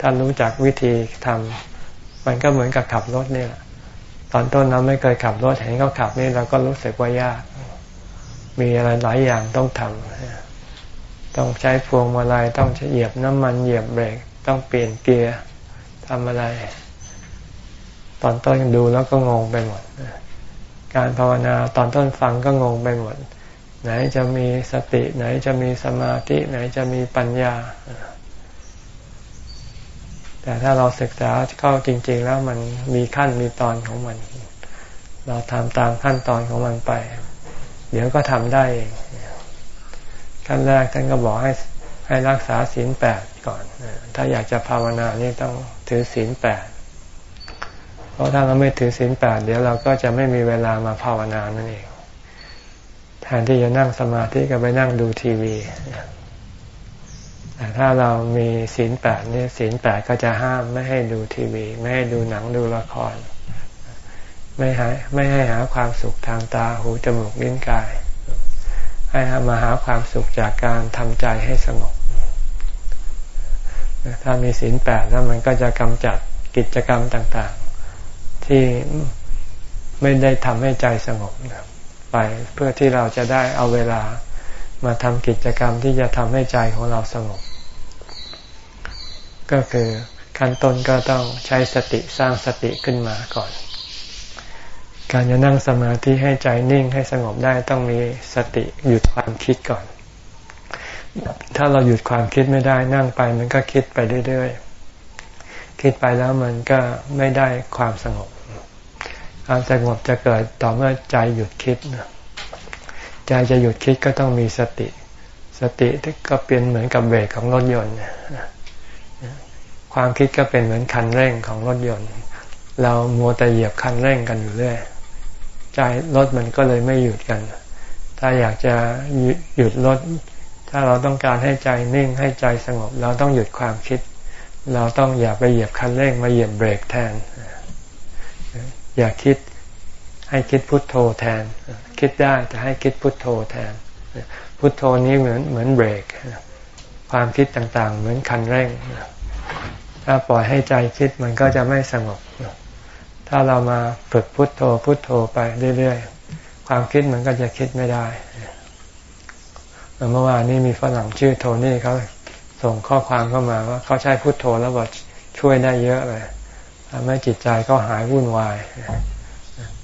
[SPEAKER 1] ถ้ารู้จักวิธีทำมันก็เหมือนกับขับรถนี่แหละตอนต้นเราไม่เคยขับรถเห็นเขาขับนี่เราก็รู้สึกว่ายาก มีอะไรหลายอย่างต้องทำ ต้องใช้พวงมาลัยต้องเหยียบน้ำมันเหยียบเบรก ต้องเปลี่ยนเกียร์ทำอะไร ตอนต้นดูแล้วก็งงไปหมด การภาวนาตอนต้นฟังก็งงไปหมด ไหนจะมีสติ ไหนจะมีสมาธิ ไหนจะมีปัญญา แต่ถ้าเราศึกษาเข้าจริง ๆ แล้วมันมีขั้นมีตอนของมัน เราทำตามขั้นตอนของมันไป เดี๋ยวก็ทำได้เอง ขั้นแรกท่านก็บอกให้ให้รักษาศีลแปดก่อน ถ้าอยากจะภาวนานี่ต้องถือศีลแปดเพราะถ้าเราไม่ถือศีลแปดเดี๋ยวเราก็จะไม่มีเวลามาภาวนานั่นเองแทนที่จะนั่งสมาธิก็ไปนั่งดูทีวีแต่ถ้าเรามีศีลแปดนี่ศีลแปดก็จะห้ามไม่ให้ดูทีวี ไม่ให้ดูหนังดูละคร ไม่ให้ไม่ให้หาความสุขทางตาหูจมูกลิ้นกาย ให้มาหาความสุขจากการทำใจให้สงบ ถ้ามีศีลแปดแล้วมันก็จะกำจัดกิจกรรมต่าง ๆ ที่ไม่ได้ทำให้ใจสงบไปเพื่อที่เราจะได้เอาเวลามาทำกิจกรรมที่จะทำให้ใจของเราสงบ ก็คือขั้นต้นก็ต้องใช้สติสร้างสติขึ้นมาก่อน การจะนั่งสมาธิให้ใจนิ่งให้สงบได้ต้องมีสติหยุดความคิดก่อน ถ้าเราหยุดความคิดไม่ได้นั่งไปมันก็คิดไปเรื่อยๆ คิดไปแล้วมันก็ไม่ได้ความสงบ ความสงบจะเกิดต่อเมื่อใจหยุดคิดใจจะหยุดคิดก็ต้องมีสติ สติก็เป็นเหมือนกับเบรกของรถยนต์ความคิดก็เป็นเหมือนคันเร่งของรถยนต์ เรามัวแต่เหยียบคันเร่งกันอยู่เรื่อย ใจรถมันก็เลยไม่หยุดกัน ถ้าอยากจะหยุดรถ ถ้าเราต้องการให้ใจนิ่งให้ใจสงบ เราต้องหยุดความคิด เราต้องอย่าไปเหยียบคันเร่งมาเหยียบเบรกแทน อย่าคิดให้คิดพุทโธแทน คิดได้แต่ให้คิดพุทโธแทน พุทโธนี้เหมือนเหมือนเบรก ความคิดต่างๆ เหมือนคันเร่ง ถ้าปล่อยให้ใจคิดมันก็จะไม่สงบ ถ้าเรามาฝึกพุทโธพุทโธไปเรื่อยๆ ความคิดมันก็จะคิดไม่ได้เมื่อวานนี้มีฝรั่งชื่อโทนี่เขาส่งข้อความเข้ามาว่าเขาใช้พุทโธแล้วบอกช่วยได้เยอะเลยทำให้จิตใจเขาหายวุ่นวาย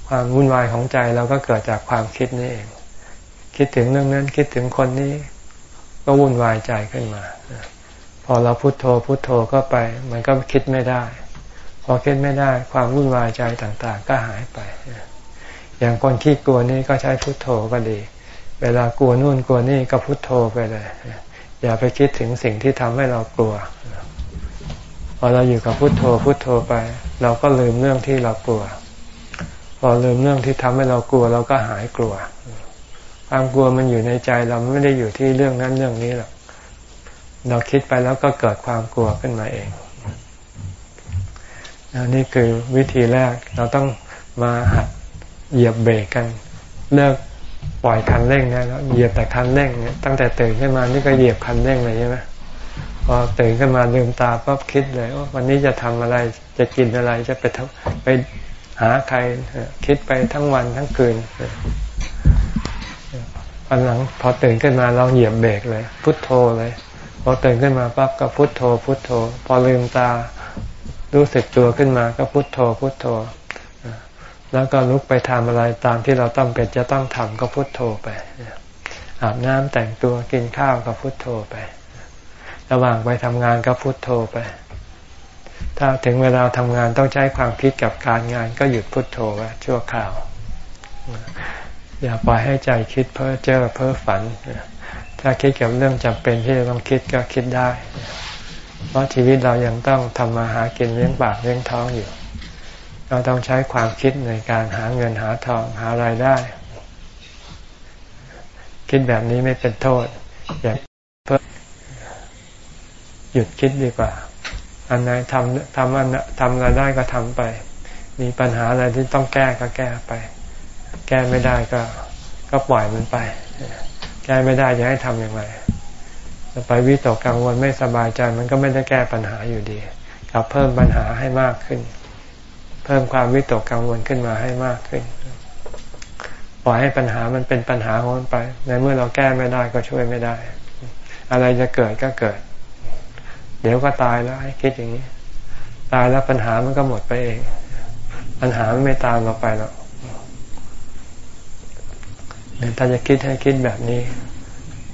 [SPEAKER 1] ความวุ่นวายของใจเราก็เกิดจากความคิดนี่เอง คิดถึงเรื่องนั้นคิดถึงคนนี้ก็วุ่นวายใจขึ้นมา พอเราพุโทโธพุโทโธก็ไป มันก็คิดไม่ได้ พอเคิดไม่ได้ความวุ่นวายใจต่างๆ ก็หายไป อย่างคนที่กลัวนี่ก็ใช้พุทโธก็ดี เวลากลัวนู่นกลัวนี่ก็พุทโธไปเลย อย่าไปคิดถึงสิ่งที่ทำให้เรากลัว พอเราอยู่กับพุทโธพุทโธไป เราก็ลืมเรื่องที่เรากลัว พอลืมเรื่องที่ทำให้เรากลัว เราก็หายกลัว ความกลัวมันอยู่ในใจเราไม่ได้อยู่ที่เรื่องนั้นเรื่องนี้หรอก เราคิดไปแล้วก็เกิดความกลัวขึ้นมาเอง นี่คือวิธีแรกเราต้องมาหัดเหยียบเบรกกันเลิกปล่อยคันเร่งนะแล้วเหยียบแต่คันเร่งเนี่ยตั้งแต่ตื่นขึ้นมานี่ก็เหยียบคันเร่งเลยใช่ไหมพอตื่นขึ้นมาลืมตาปั๊บคิดเลยว่าวันนี้จะทำอะไรจะกินอะไรจะไปไปหาใครคิดไปทั้งวันทั้งคืนวันหลังพอตื่นขึ้นมาเราเหยียบเบรกเลย พุทโธเลย พอตื่นขึ้นมาปั๊บก็พุทโธ พุทโธ พอลืมตา รู้สึกตัวขึ้นมาก็พุโทโธพุโทโธ แล้วก็ลุกไปทำอะไรตามที่เราต้องเป็นจะต้องทำก็พุโทโธไป อาบน้ำแต่งตัวกินข้าวก็พุโทโธไป ระหว่างไปทำงานก็พุโทโธไป ถ้าถึงเวลาทำงานต้องใช้ความคิดกับการงานก็หยุดพุดโทโธไว้ชั่วคราว อย่าปล่อยให้ใจคิดเพ้อเจ้อเพ้อฝัน ถ้าคิดกับเรื่องจำเป็นที่จะต้องคิดก็คิดได้ เพราะชีวิตเรายังต้องทำมาหากินเลี้ยงปากเลี้ยงท้องอยู่ เราต้องใช้ความคิดในการหาเงินหาทองหารายได้ คิดแบบนี้ไม่เป็นโทษ อย่าเพิ่มหยุดคิดดีกว่า อันไหนทำทำอันทำอะไรได้ก็ทำไป มีปัญหาอะไรที่ต้องแก้ก็แก้ไป แก้ไม่ได้ก็ ก็ปล่อยมันไป แก้ไม่ได้จะให้ทำอย่างไร จะไปวิตกกังวลไม่สบายใจ มันก็ไม่ได้แก้ปัญหาอยู่ดีกลับเพิ่มปัญหาให้มากขึ้น เพิ่มความวิตกกังวลขึ้นมาให้มากขึ้นปล่อยให้ปัญหามันเป็นปัญหาของมันไป ในเมื่อเราแก้ไม่ได้ก็ช่วยไม่ได้ อะไรจะเกิดก็เกิด เดี๋ยวก็ตายแล้วให้คิดอย่างนี้ ตายแล้วปัญหามันก็หมดไปเอง ปัญหามไม่ตามเราไปหรอกถ้าจะคิดให้คิดแบบนี้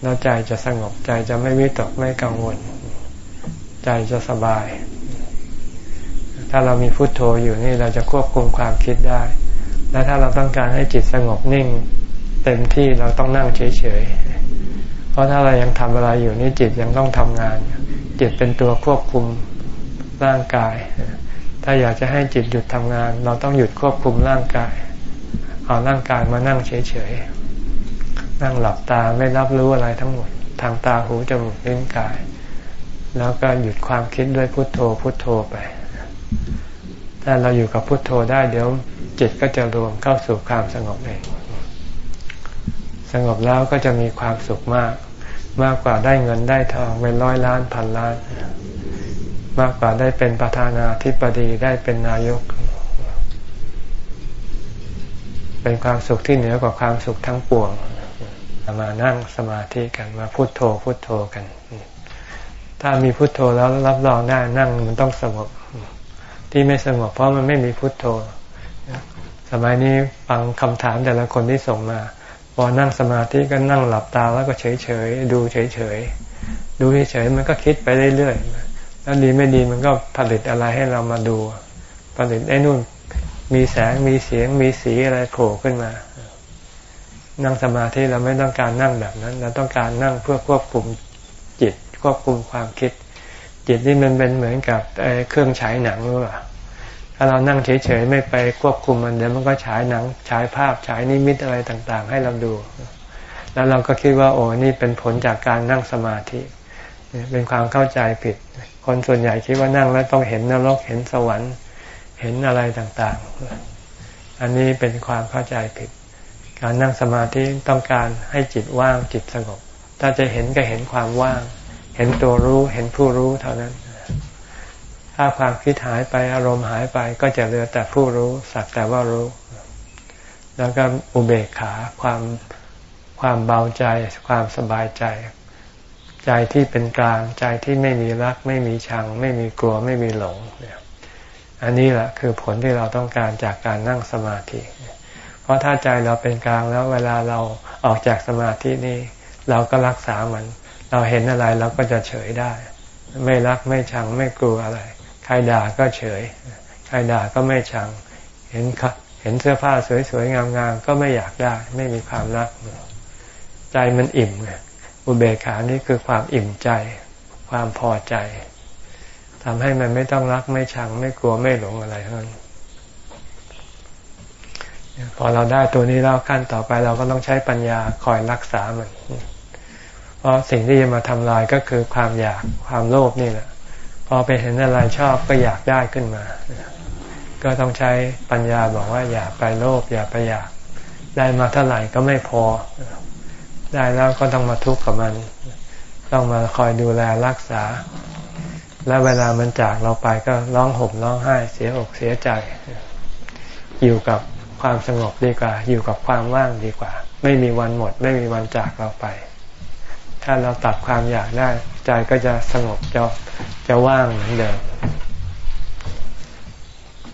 [SPEAKER 1] แล้วใจจะสงบใจจะไม่วิตกไม่กังวล ใจจะสบาย ถ้าเรามีพุโทโธอยู่นี่เราจะควบคุมความคิดได้ และถ้าเราต้องการให้จิตสงบนิ่ง เต็มที่เราต้องนั่งเฉยๆเพราะถ้าเรายังทำอะไรอยู่นี่จิตยังต้องทำงาน จิตเป็นตัวควบคุมร่างกาย ถ้าอยากจะให้จิตหยุดทำงาน เราต้องหยุดควบคุมร่างกาย เอาร่างกายมานั่งเฉยๆ นั่งหลับตาไม่รับรู้อะไรทั้งหมด ทางตาหูจมูกลิ้นกาย แล้วก็หยุดความคิดด้วยพุทโธพุทโธไป ถ้าเราอยู่กับพุทโธได้เดี๋ยวจิตก็จะรวมเข้าสู่ความสงบเอง สงบแล้วก็จะมีความสุขมาก มากกว่าได้เงินได้ทองเป็นร้อยล้านพันล้าน มากกว่าได้เป็นประธานาธิบดีได้เป็นนายก เป็นความสุขที่เหนือกว่าความสุขทั้งปวง มานั่งสมาธิกันมาพุโทโธพุโทโธกัน ถ้ามีพุโทโธแล้วรับรองได้านั่งมันต้องสงบ ที่ไม่สงบเพราะมันไม่มีพุโทโธ สมัยนี้ฟังคำถามแต่ละคนที่ส่งมาพอนั่งสมาธิก็นั่งหลับตาแล้วก็เฉยเฉยดูเฉยเฉยดูเฉยๆมันก็คิดไปเรื่อยๆแล้วดีไม่ดีมันก็ผลิตอะไรให้เรามาดู ผลิตไอ้นู่นมีแสงมีเสียงมีสีอะไรโผล่ขึ้นมา นั่งสมาธิเราไม่ต้องการนั่งแบบนั้น เราต้องการนั่งเพื่อควบคุมจิตควบคุมความคิด จิตนี่มันเป็นเหมือนกับเครื่องฉายหนังหรือเปล่าถ้าเรานั่งเฉยๆไม่ไปควบคุมมันเดี๋ยวมันก็ฉายหนังฉายภาพฉายนิมิตอะไรต่างๆ ให้เราดู แล้วเราก็คิดว่าโอ้นี่เป็นผลจากการนั่งสมาธิเป็นความเข้าใจผิด คนส่วนใหญ่คิดว่านั่งแล้วต้องเห็นนรกเห็นสวรรค์เห็นอะไรต่างๆ อันนี้เป็นความเข้าใจผิด การนั่งสมาธิต้องการให้จิตว่างจิตสงบ ถ้าจะเห็นก็เห็นความว่าง เห็นตัวรู้เห็นผู้รู้เท่านั้น ถ้าความคิดหายไปอารมณ์หายไปก็จะเหลือแต่ผู้รู้สักแต่ว่ารู้ แล้วก็อุเบกขาความความเบาใจ ความสบายใจ ใจที่เป็นกลางใจที่ไม่มีรัก ไม่มีชัง ไม่มีกลัวไม่มีหลงเนี่ยอันนี้แหละคือผลที่เราต้องการจากการนั่งสมาธิ ราะถ้าใจเราเป็นกลางแล้วเวลาเราออกจากสมาธินี้เราก็รักษามัน เราเห็นอะไรเราก็จะเฉยได้ ไม่รักไม่ชังไม่กลัวอะไร ใครด่าก็เฉย ใครด่าก็ไม่ชัง เห็นเห็นเสื้อผ้าสวยๆงามๆก็ไม่อยากได้ ไม่มีความรัก ใจมันอิ่มอุเบกขานี่คือความอิ่มใจ ความพอใจทำให้มันไม่ต้องรักไม่ชัง ไม่กลัวไม่หลงอะไรทั้งนั้น พอเราได้ตัวนี้แล้วขั้นต่อไปเราก็ต้องใช้ปัญญาคอยรักษามัน เพราะสิ่งที่จะมาทำลายก็คือความอยากความโลภนี่แหละ พอไปเห็นอะไรชอบก็อยากได้ขึ้นมา ก็ต้องใช้ปัญญาบอกว่าอย่าไปโลภอย่าไปอยาก ได้มาเท่าไหร่ก็ไม่พอ ได้แล้วก็ต้องมาทุกข์กับมัน ต้องมาคอยดูแลรักษา แล้วเวลามันจากเราไปก็ร้องห่มร้องไห้เสียอกเสียใจ อยู่กับ ความสงบดีกว่า อยู่กับความว่างดีกว่า ไม่มีวันหมด ไม่มีวันจากเราไป ถ้าเราตัดความอยากได้ ใจก็จะสงบจะจะว่างเหมือนเดิม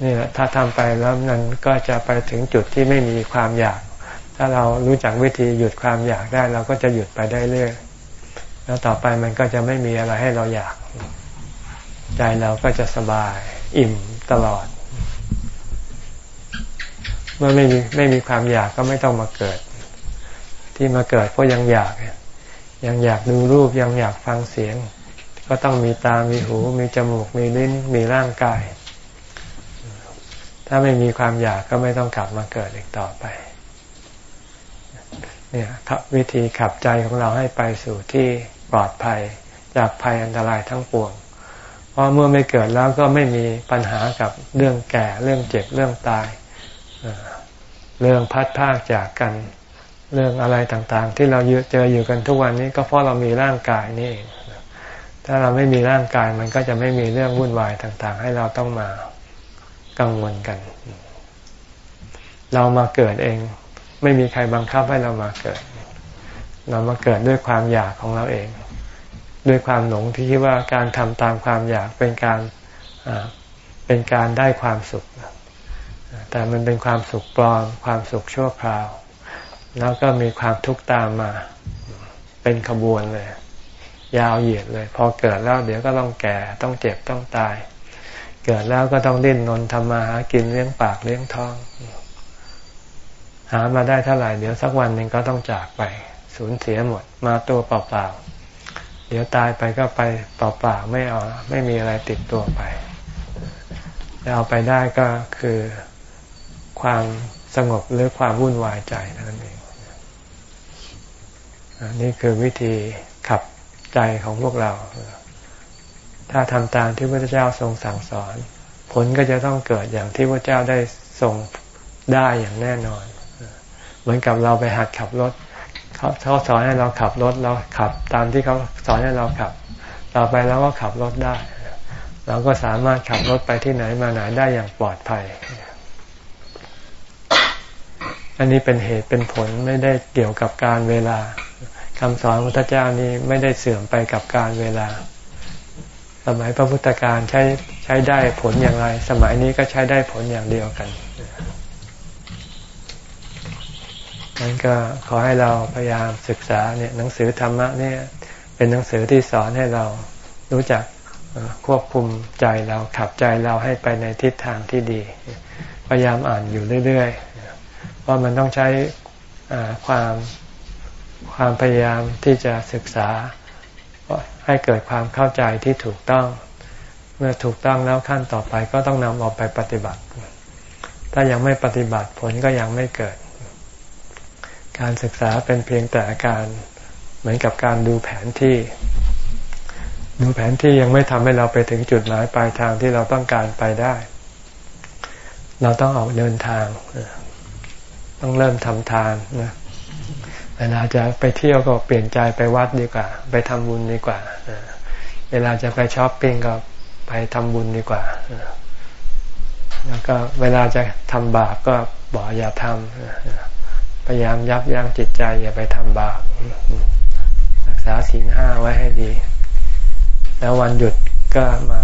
[SPEAKER 1] นี่แหละถ้าทำไปแล้วนั้นก็จะไปถึงจุดที่ไม่มีความอยาก ถ้าเรารู้จักวิธีหยุดความอยากได้ เราก็จะหยุดไปได้เรื่อยแล้วต่อไปมันก็จะไม่มีอะไรให้เราอยาก ใจเราก็จะสบาย อิ่มตลอด เมื่อไม่มีไม่มีความอยากก็ไม่ต้องมาเกิด ที่มาเกิดเพราะยังอยากยังอยากดูรูปยังอยากฟังเสียง ก็ต้องมีตา มีหู มีจมูก มีลิ้น มีร่างกาย ถ้าไม่มีความอยากก็ไม่ต้องกลับมาเกิดอีกต่อไปเนี่ยวิธีขับใจของเราให้ไปสู่ที่ปลอดภัยจากภัยอันตรายทั้งปวง เพราะเมื่อไม่เกิดแล้วก็ไม่มีปัญหากับเรื่องแก่เรื่องเจ็บเรื่องตาย เรื่องพัดพากจากกัน เรื่องอะไรต่างๆ ที่เราเจออยู่กันทุกวันนี้ก็เพราะเรามีร่างกายนี่เองถ้าเราไม่มีร่างกายมันก็จะไม่มีเรื่องวุ่นวายต่างๆ ให้เราต้องมากังวลกัน เรามาเกิดเอง ไม่มีใครบังคับให้เรามาเกิด เรามาเกิดด้วยความอยากของเราเอง ด้วยความหลงที่คิดว่าการทำตามความอยากเป็นการเป็นการได้ความสุข แต่มันเป็นความสุขปลอม ความสุขชั่วคราว แล้วก็มีความทุกข์ตามมา เป็นขบวนเลย ยาวเหยียดเลย พอเกิดแล้วเดี๋ยวก็ต้องแก่ต้องเจ็บต้องตาย เกิดแล้วก็ต้องดิ้นนนทำมาหากินเลี้ยงปากเลี้ยงท้อง หามาได้เท่าไหร่เดี๋ยวสักวันหนึ่งก็ต้องจากไป สูญเสียหมด มาตัวเปล่าๆเดี๋ยวตายไปก็ไปเปล่าๆไม่เอาไม่มีอะไรติดตัวไปจะเอาไปได้ก็คือ ความสงบหรือความวุ่นวายใจนั่นเองนี่คือวิธีขับใจของพวกเรา ถ้าทำตามที่พระเจ้าทรงสั่งสอน ผลก็จะต้องเกิดอย่างที่พระเจ้าได้ทรงได้อย่างแน่นอน เหมือนกับเราไปหัดขับรถเขาเขาสอนให้เราขับรถเราขับ ตามที่เขาสอนให้เราขับ ต่อไปเราก็ขับรถได้ เราก็สามารถขับรถไปที่ไหนมาไหนได้อย่างปลอดภัย อันนี้เป็นเหตุเป็นผลไม่ได้เกี่ยวกับการเวลาคำสอนพระเจ้านี้ไม่ได้เสื่อมไปกับการเวลา สมัยพระพุทธการใช้ใช้ได้ผลอย่างไร สมัยนี้ก็ใช้ได้ผลอย่างเดียวกันนั้นก็ขอให้เราพยายามศึกษาเนี่ยหนังสือธรรมะเนี่ยเป็นหนังสือที่สอนให้เรารู้จักควบคุมใจเราขับใจเราให้ไปในทิศทางที่ดี พยายามอ่านอยู่เรื่อย ๆ ว่ามันต้องใช้ความความพยายามที่จะศึกษาให้เกิดความเข้าใจที่ถูกต้อง เมื่อถูกต้องแล้วขั้นต่อไปก็ต้องนำออกไปปฏิบัติ ถ้ายังไม่ปฏิบัติผลก็ยังไม่เกิด การศึกษาเป็นเพียงแต่การเหมือนกับการดูแผนที่ ดูแผนที่ยังไม่ทำให้เราไปถึงจุดหมายปลายทางที่เราต้องการไปได้ เราต้องออกเดินทาง ต้องเริ่มทำทานนะเวลาจะไปเที่ยวก็เปลี่ยนใจไปวัดดีกว่า ไปทำบุญดีกว่าเวลาจะไปช้อปปิ้งก็ไปทำบุญดีกว่าแล้วก็เวลาจะทำบาปก็บอกอย่าทำพยายามยับยั้งจิตใจ อย่าไปทำบาปรักษาศีลห้าไว้ให้ดี แล้ววันหยุดก็มา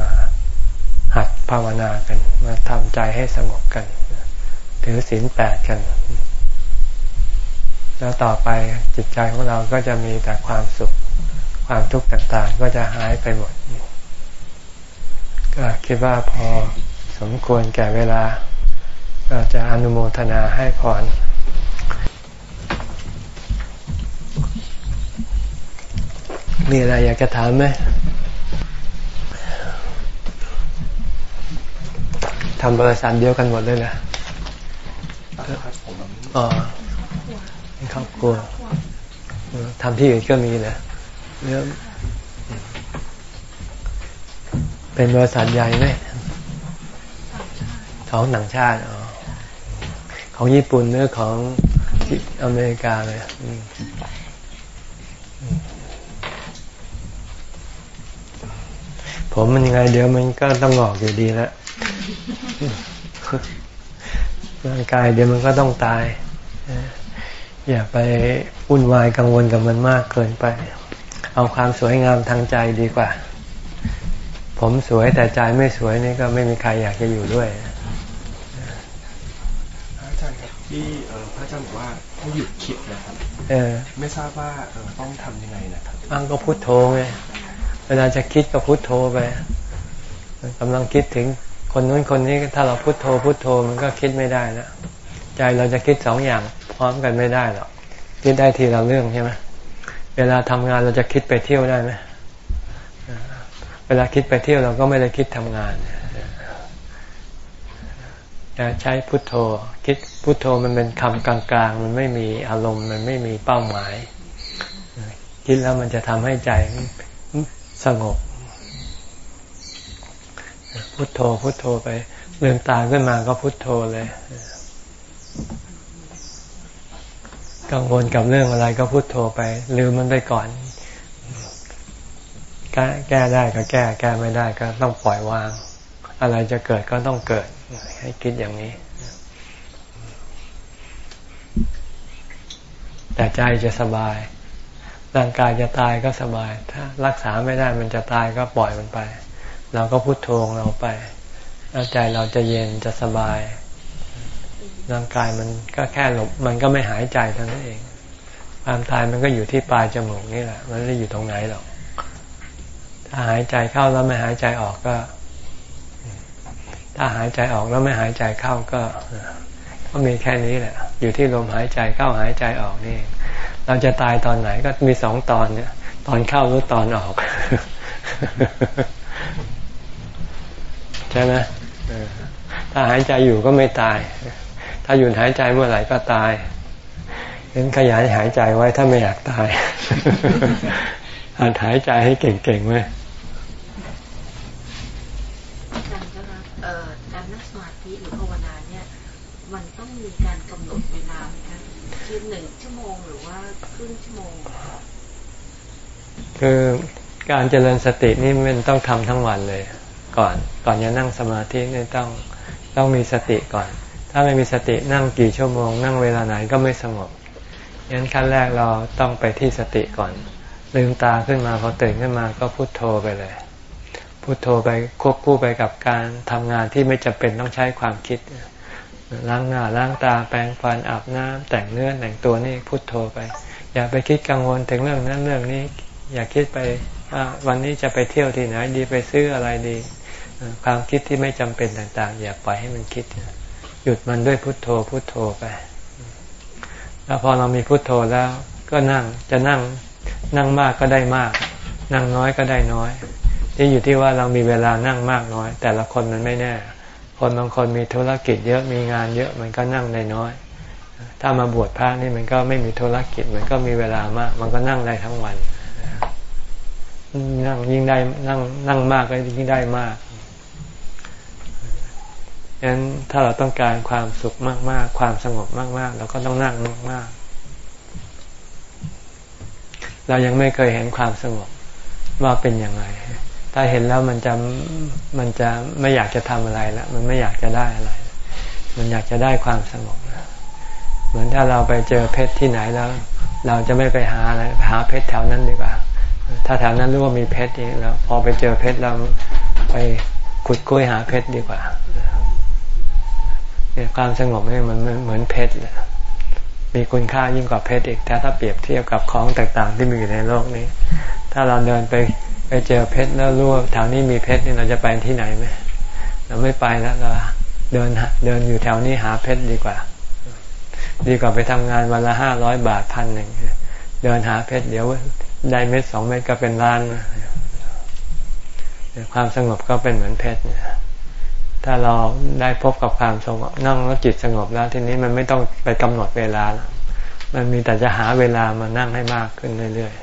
[SPEAKER 1] หัดภาวนากัน มาทำใจให้สงบกัน ถือศีลแปดกัน แล้วต่อไปจิตใจของเราก็จะมีแต่ความสุข ความทุกข์ต่างๆ ก็จะหายไปหมด ก็คิดว่าพอสมควรแก่เวลา ก็จะอนุโมทนาให้พรมีอะไรอยากจะถามไหมทำบริษัทเดียวกันหมดเลยนะ อ๋อครอบครัวทำที่อื่นก็มีนะเนื้อเป็นบริษัทใหญ่ไหมของหนังชาติอ๋อของญี่ปุ่นเนื้อของอเมริกาเลยผมมันยังไงเดี๋ยวมันก็ต้องงอกอยู่ดีแล้ว ร่างกายเดี๋ยวมันก็ต้องตาย อย่าไปวุ่นวายกังวลกับมันมากเกินไป เอาความสวยงามทางใจดีกว่า ผมสวยแต่ใจไม่สวยนี่ก็ไม่มีใครอยากจะอยู่ด้วย
[SPEAKER 2] อาจารย์ครับที่พระอาจารย์บอกว่าให้หยุดคิดนะครับเออไม่ทราบว่าต้องทำยังไงนะครับ
[SPEAKER 1] อังก็พุโทโธไงเวลาจะคิดก็พุโทโธไปกำลังคิดถึง คนนู้นคนนี้ถ้าเราพุโทโธพุโทโธมันก็คิดไม่ได้นะใจเราจะคิดสองอย่างพร้อมกันไม่ได้หรอกคิดได้ทีละเรื่องใช่ไหมเวลาทำงานเราจะคิดไปเที่ยวได้ไหมเวลาคิดไปเที่ยวเราก็ไม่ได้คิดทำงานจะใช้พุทโธ คิดพุทโธมันเป็นคำกลางๆ มันไม่มีอารมณ์มันไม่มีเป้าหมาย คิดแล้วมันจะทำให้ใจสงบ พุทโธพุทโธไปเลืมตาขึ้นมาก็พุทโธเลยกังวลกับเรื่องอะไรก็พุโทโธไปลืมมันไปก่อน แก้ได้ก็แก้ แก้ไม่ได้ก็ต้องปล่อยวาง อะไรจะเกิดก็ต้องเกิด ให้คิดอย่างนี้ แต่ใจจะสบายร่างกายจะตายก็สบาย ถ้ารักษาไม่ได้มันจะตายก็ปล่อยมันไป เราก็พุโทโธเราไปแล้วใจเราจะเย็นจะสบาย ร่างกายมันก็แค่หลบ มันก็ไม่หายใจเท่านั้นเอง ความตายมันก็อยู่ที่ปลายจมูกนี่แหละ มันไม่ได้อยู่ตรงไหนหรอก ถ้าหายใจเข้าแล้วไม่หายใจออกก็ ถ้าหายใจออกแล้วไม่หายใจเข้าก็ก็มีแค่นี้แหละ อยู่ที่ลมหายใจเข้าหายใจออกนี่ เราจะตายตอนไหนก็มีสองตอนเนี่ย ตอนเข้าหรือตอนออก ใช่ไหมถ้าหายใจอยู่ก็ไม่ตาย ถ้าหยุดหายใจเมื่อไหร่ก็ตายเน้นขยายหายใจไว้ถ้าไม่อยากตายหัดหายใจให้เก่งๆไว้
[SPEAKER 4] การนั่งสมาธิหรือภาวนาเนี่ยมันต้องมีการกำหนดเวลาไหมคะคือหนึ่งชั่วโมงหรือว่าครึ่งชั่วโมง
[SPEAKER 1] คือการเจริญสตินี่มันต้องทำทั้งวันเลย ก่อน ก่อนจะนั่งสมาธินี่ต้องต้องมีสติก่อน ถ้าไม่มีสตินั่งกี่ชั่วโมง นั่งเวลาไหนก็ไม่สงบงั้นขั้นแรกเราต้องไปที่สติก่อน ลืมตาขึ้นมาพอตื่นขึ้นมาก็พุโทโธไปเลย พุโทโธไปควบคู่ไปกับการทำงานที่ไม่จำเป็นต้องใช้ความคิดล้างหน้าล้างตาแปรงฟันอาบน้ำแต่งเนื้อแต่งตัวนี่พุโทโธไป อย่าไปคิดกังวลถึงเรื่องนั้นเรื่องนี้ อย่าคิดไปวันนี้จะไปเที่ยวที่ไหนดีไปซื้ออะไรดี ความคิดที่ไม่จำเป็นต่างๆ อย่าปล่อยให้มันคิด หยุดมันด้วยพุทโธพุทโธไป แล้วพอเรามีพุทโธแล้ว ก็นั่งจะนั่งนั่งมากก็ได้มาก นั่งน้อยก็ได้น้อย ที่อยู่ที่ว่าเรามีเวลานั่งมากน้อย แต่ละคนมันไม่แน่ คนบางคนมีธุรกิจเยอะมีงานเยอะมันก็นั่งได้น้อย ถ้ามาบวชพระนี่มันก็ไม่มีธุรกิจมันก็มีเวลามาก มันก็นั่งได้ทั้งวัน นั่งยิ่งได้นั่งนั่งมากก็ยิ่งได้มาก ฉะนั้นถ้าเราต้องการความสุขมาก ๆ ความสงบมาก ๆ เราก็ต้องนั่งมาก ๆ เรายังไม่เคยเห็นความสงบว่าเป็นยังไงถ้าเห็นแล้วมันจะมันจะไม่อยากจะทำอะไรแล้วมันไม่อยากจะได้อะไร มันอยากจะได้ความสงบเหมือนถ้าเราไปเจอเพชรที่ไหนแล้ว เราจะไม่ไปหาอะไรหาเพชรแถวนั้นดีกว่า ถ้าแถวนั้นรู้ว่ามีเพชรนี่แล้วพอไปเจอเพชรเราไปขุดกุ้ยหาเพชรดีกว่า ความสงบนี่มันเหมือนเพชรเลยมีคุณค่ายิ่งกว่าเพชรอีกแต่ถ้าเปรียบเทียบกับของต่างๆ ที่มีอยู่ในโลกนี้ ถ้าเราเดินไปไปเจอเพชรแล้วรู้ว่าแถวนี้มีเพชรนี่เราจะไปที่ไหนไหมเราไม่ไปแล้วเราเดินเดินอยู่แถวนี้หาเพชรดีกว่า ดีกว่าไปทำงานวันละห้าร้อยบาทพันหนึ่งเดินหาเพชรเดี๋ยวได้เม็ดสองเม็ดก็เป็นล้านความสงบก็เป็นเหมือนเพชรเนี่ย ถ้าเราได้พบกับความสงบนั่งแล้วจิตสงบแล้ว ทีนี้มันไม่ต้องไปกำหนดเวลาแล้วมันมีแต่จะหาเวลามานั่งให้มากขึ้นเรื่อย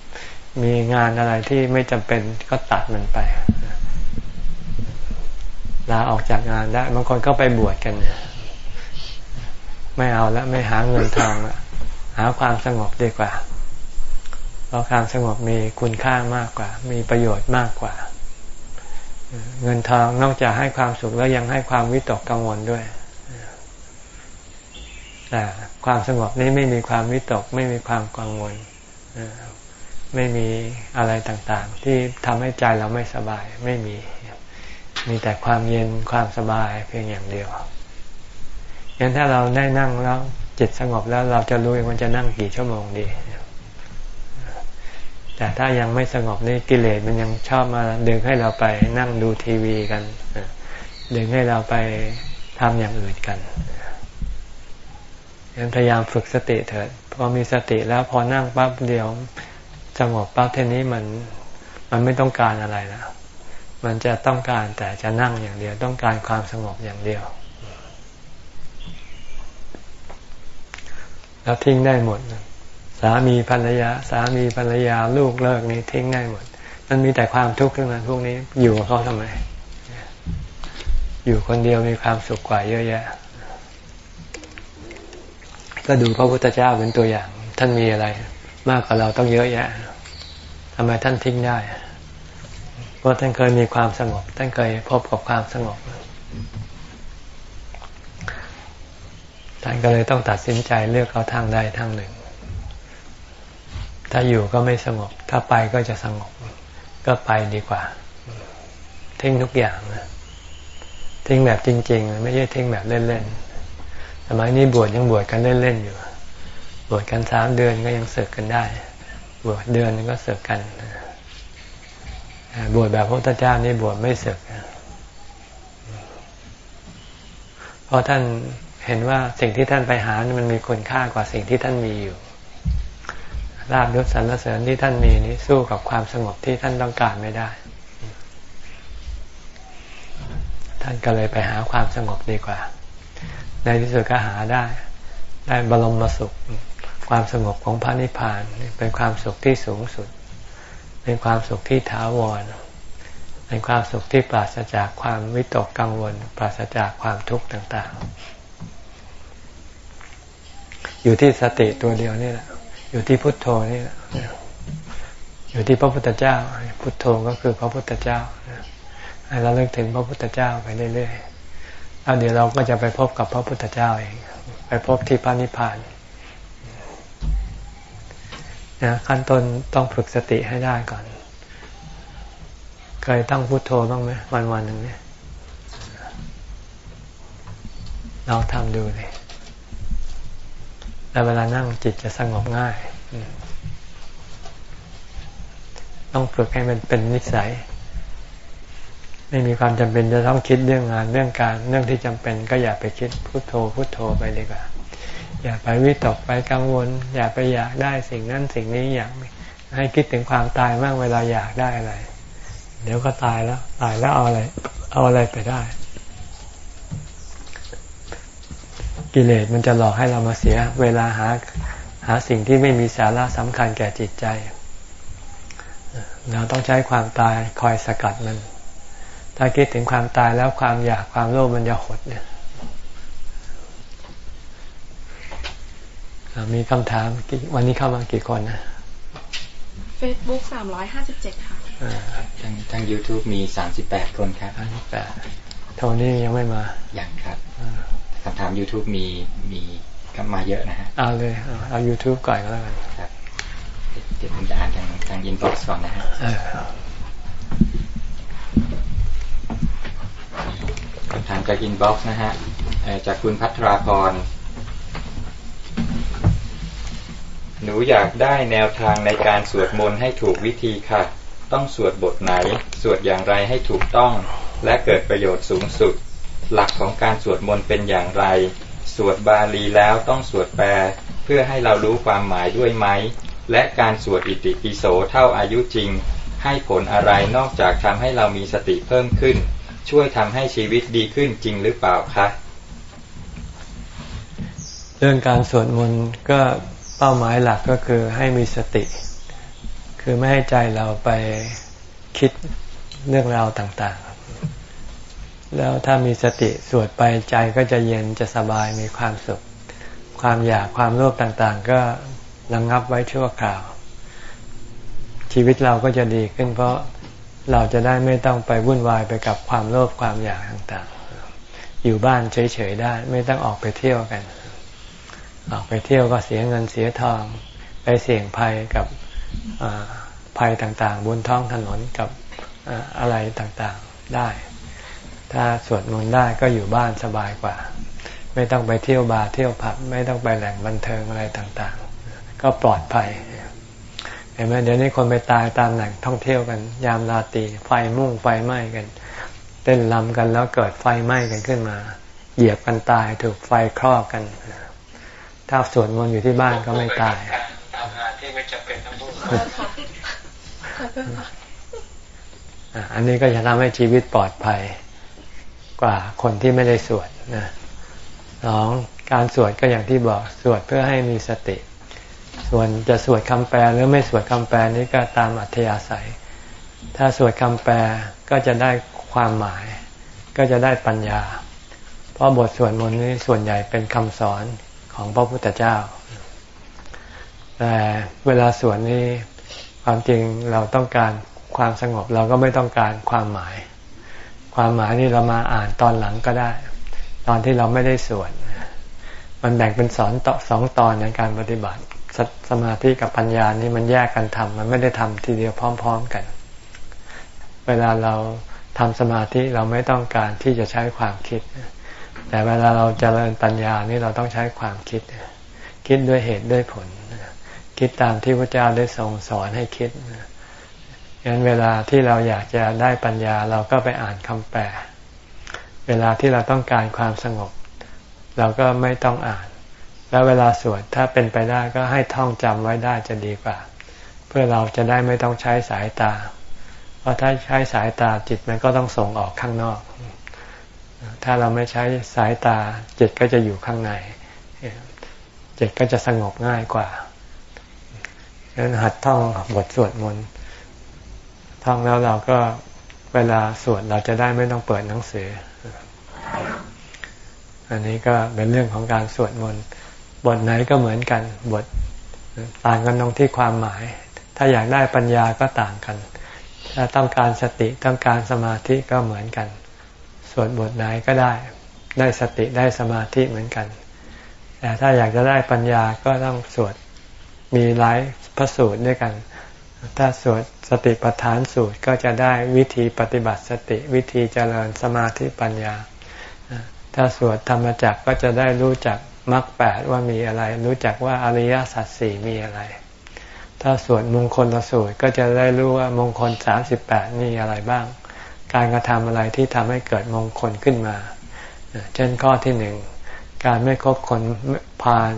[SPEAKER 1] ๆ มีงานอะไรที่ไม่จำเป็นก็ตัดมันไป ลาออกจากงานได้บางคนก็ไปบวชกันไม่เอาแล้วไม่หาเงินทองล้วหาความสงบดีกว่า เพราะความสงบมีคุณค่ามากกว่า มีประโยชน์มากกว่า เงินทองนอกจากให้ความสุขแล้วยังให้ความวิตกกังวลด้วยแต่ความสงบนี้ไม่มีความวิตก ไม่มีความกังวลไม่มีอะไรต่างๆ ที่ทำให้ใจเราไม่สบายไม่มี มีแต่ความเย็นความสบายเพียงอย่างเดียวอย่างถ้าเราได้นั่งแล้วจิตสงบแล้วเราจะรู้ว่าจะนั่งกี่ชั่วโมงดี แต่ถ้ายังไม่สงบนี่กิเลสมันยังชอบมาดึงให้เราไปนั่งดูทีวีกันดึงให้เราไปทำอย่างอื่นกันยังพยายามฝึกสติเถิดพอมีสติแล้วพอนั่งปั๊บเดียวสงบปั๊บเท่นี้มันมันไม่ต้องการอะไรแล้วมันจะต้องการแต่จะนั่งอย่างเดียวต้องการความสงบอย่างเดียว แล้วทิ้งได้หมด สามีภรรยา สามีภรรยาลูกเลิกนี่ทิ้งได้หมด มันมีแต่ความทุกข์ทั้งนั้นพวกนี้อยู่กับเขาทำไม อยู่คนเดียวมีความสุขกว่าเยอะแยะ ก็ดูพระพุทธเจ้าเป็นตัวอย่าง ท่านมีอะไร มากกว่าเราต้องเยอะแยะทำไมท่านทิ้งได้ เพราะท่านเคยมีความสงบ ท่านเคยพบกับความสงบท่านก็เลยต้องตัดสินใจเลือกเอาทางใดทางหนึ่ง ถ้าอยู่ก็ไม่สงบ ถ้าไปก็จะสงบ ก็ไปดีกว่า ทิ้งทุกอย่างนะทิ้งแบบจริง ๆ ไม่ใช่ทิ้งแบบเล่นๆสมัยนี้บวชยังบวชกันเล่นๆอยู่ บวชกันสามเดือนก็ยังเสกกันได้ บวชเดือนก็เสกกันบวชแบบพระพุทธเจ้านี่บวชไม่เสกเพราะท่านเห็นว่าสิ่งที่ท่านไปหามันมีคุณค่ากว่าสิ่งที่ท่านมีอยู่ ลาบยศสรรเสริญที่ท่านมีนี้สู้กับความสงบที่ท่านต้องการไม่ได้ ท่านก็เลยไปหาความสงบดีกว่า ในที่สุดก็หาได้ ได้บรมมาสุข ความสงบของพระนิพพานเป็นความสุขที่สูงสุด เป็นความสุขที่ถาวร เป็นความสุขที่ปราศจากความวิตกกังวล ปราศจากความทุกข์ต่างๆ อยู่ที่สติตัวเดียวนี่แหละ อยู่ที่พุทโธนี่แหละอยู่ที่พระพุทธเจ้า พุทโธก็คือพระพุทธเจ้าให้เราเลิกถึงพระพุทธเจ้าไปเรื่อยๆแล้วเดี๋ยวเราก็จะไปพบกับพระพุทธเจ้าเอง ไปพบที่พระนิพพานนะขั้นต้นต้องฝึกสติให้ได้ก่อน เคยตั้งพุทโธบ้างไหมวันวันหนึ่งเนี่ยลองทำดูเลย แล้วเวลานั่งจิตจะสงบง่าย ต้องฝึกให้มันเป็นนิสัย ไม่มีความจำเป็นจะต้องคิดเรื่องงานเรื่องการเรื่องที่จำเป็น ก็อย่าไปคิดพุโทโธพุโทโธไปดีกว่า อย่าไปวิตกไปกังวล อย่าไปอยากได้สิ่งนั้นสิ่งนี้อยากให้คิดถึงความตายมากเวลาอยากได้อะไร เดี๋ยวก็ตายแล้ว ตายแล้วเอาอะไร เอาอะไรไปได้ กิเลสมันจะหลอกให้เรามาเสีย เวลาหาหาสิ่งที่ไม่มีสาระสำคัญแก่จิตใจ เราต้องใช้ความตายคอยสกัดมัน ถ้าคิดถึงความตายแล้วความอยากความโลภมันจะหดเนี่ยมีคำถามวันนี้เข้ามากี่คนนะ
[SPEAKER 3] Facebook สามร้อยห้าสิบเจ็ดค่ะ
[SPEAKER 5] ทางทาง YouTube มีสามสิบแปดคนครับ
[SPEAKER 1] สามสิบแปดโทนี่ยังไม่มา
[SPEAKER 5] อย่างครับ คำถาม YouTube มีมีก็มาเยอะนะฮะ
[SPEAKER 1] เอาเลยเอา YouTube ก่อนก็แล้วกันครับ
[SPEAKER 5] เดี๋ยวผมจะอ่านทางทาง inbox ก่อนนะฮะคำถามจาก inbox นะฮะจากคุณพัทราพรหนูอยากได้แนวทางในการสวดมนต์ให้ถูกวิธีค่ะ ต้องสวดบทไหน สวดอย่างไรให้ถูกต้อง และเกิดประโยชน์สูงสุด หลักของการสวดมนต์เป็นอย่างไร สวดบาลีแล้วต้องสวดแปล เพื่อให้เรารู้ความหมายด้วยไหม และการสวดอิติปิโสเท่าอายุจริง ให้ผลอะไรนอกจากทำให้เรามีสติเพิ่มขึ้น ช่วยทำให้ชีวิตดีขึ้นจริงหรือเปล่าคะ
[SPEAKER 1] เรื่องการสวดมนต์ก็เป้าหมายหลักก็คือให้มีสติ คือไม่ให้ใจเราไปคิดเรื่องราวต่างๆ แล้วถ้ามีสติสวดไปใจก็จะเย็นจะสบายมีความสุข ความอยากความโลภต่างๆ ก็ระงงับไว้ชั่วคราว ชีวิตเราก็จะดีขึ้น เพราะเราจะได้ไม่ต้องไปวุ่นวายไปกับความโลภความอยากต่างๆ อยู่บ้านเฉยๆได้ ไม่ต้องออกไปเที่ยวกัน ออกไปเที่ยวก็เสียเงินเสียทอง ไปเสี่ยงภัยกับภัยต่างๆ บนท้องถนนกับอะไรต่างๆได้ ถ้าสวดมนต์ได้ก็อยู่บ้านสบายกว่า ไม่ต้องไปเที่ยวบาร์เที่ยวผับไม่ต้องไปแหล่งบันเทิงอะไรต่างๆ ก็ปลอดภัยเห็นไหมเดี๋ยวนี้คนไปตายตามแหล่งท่องเที่ยวกัน ยามราตรีไฟมุ่งไฟไหม้กัน เต้นลำกันแล้วเกิดไฟไหม้กันขึ้นมา เหยียบกันตายถูกไฟคลอกกัน ถ้าสวดมนต์อยู่ที่บ้านก็ไม่ตายทำงานที่ไม่จำเป็นต้องพูดอันนี้ก็จะทำให้ชีวิตปลอดภัย กว่าคนที่ไม่ได้สวดนะสองการสวดก็อย่างที่บอกสวดเพื่อให้มีสติ ส่วนจะสวดคำแปลหรือไม่สวดคำแปลนี้ก็ตามอัธยาศัย ถ้าสวดคำแปลก็จะได้ความหมาย ก็จะได้ปัญญา เพราะบทสวดมนต์นี้ส่วนใหญ่เป็นคำสอนของพระพุทธเจ้า แต่เวลาสวดนี้ความจริงเราต้องการความสงบเราก็ไม่ต้องการความหมาย ความหมายนี่เรามาอ่านตอนหลังก็ได้ ตอนที่เราไม่ได้สวดมันแบ่งเป็นสอนต่อสองตอนในการปฏิบัติสสมาธิกับปัญญานี่มันแยกกันทำมันไม่ได้ทำทีเดียวพร้อม ๆกัน เวลาเราทำสมาธิเราไม่ต้องการที่จะใช้ความคิด แต่เวลาเราจเจริญปัญญานี่เราต้องใช้ความคิด คิดด้วยเหตุด้วยผล คิดตามที่พระเจ้าได้ทรงสอนให้คิด งั้นเวลาที่เราอยากจะได้ปัญญาเราก็ไปอ่านคำแปล เวลาที่เราต้องการความสงบ เราก็ไม่ต้องอ่าน แล้วเวลาสวดถ้าเป็นไปได้ก็ให้ท่องจำไว้ได้จะดีกว่า เพื่อเราจะได้ไม่ต้องใช้สายตา เพราะถ้าใช้สายตาจิตมันก็ต้องส่งออกข้างนอก ถ้าเราไม่ใช้สายตาจิตก็จะอยู่ข้างใน จิตก็จะสงบง่ายกว่าดังนั้นหัดท่องบทสวดมนต์ ท่องแล้วเราก็เวลาสวดเราจะได้ไม่ต้องเปิดหนังสือ อันนี้ก็เป็นเรื่องของการสวดมนต์บทไหนก็เหมือนกันบทต่างกันตรงที่ความหมาย ถ้าอยากได้ปัญญาก็ต่างกัน ถ้าต้องการสติต้องการสมาธิก็เหมือนกัน สวดบทไหนก็ได้ ได้สติได้สมาธิเหมือนกัน แต่ถ้าอยากจะได้ปัญญาก็ต้องสวดมีหลายพระสูตรด้วยกัน ถ้าสวดสติปัฏฐานสูตรก็จะได้วิธีปฏิบัติสติวิธีเจริญสมาธิปัญญา ถ้าสวดธรรมจักก็จะได้รู้จักมรรคแปดว่ามีอะไร รู้จักว่าอริยสัจสี่มีอะไร ถ้าสวดมงคลละสูตรก็จะได้รู้ว่ามงคลสามสิบแปดนี่อะไรบ้าง การกระทำอะไรที่ทำให้เกิดมงคลขึ้นมา เช่นข้อที่หนึ่งการไม่คบคนพาล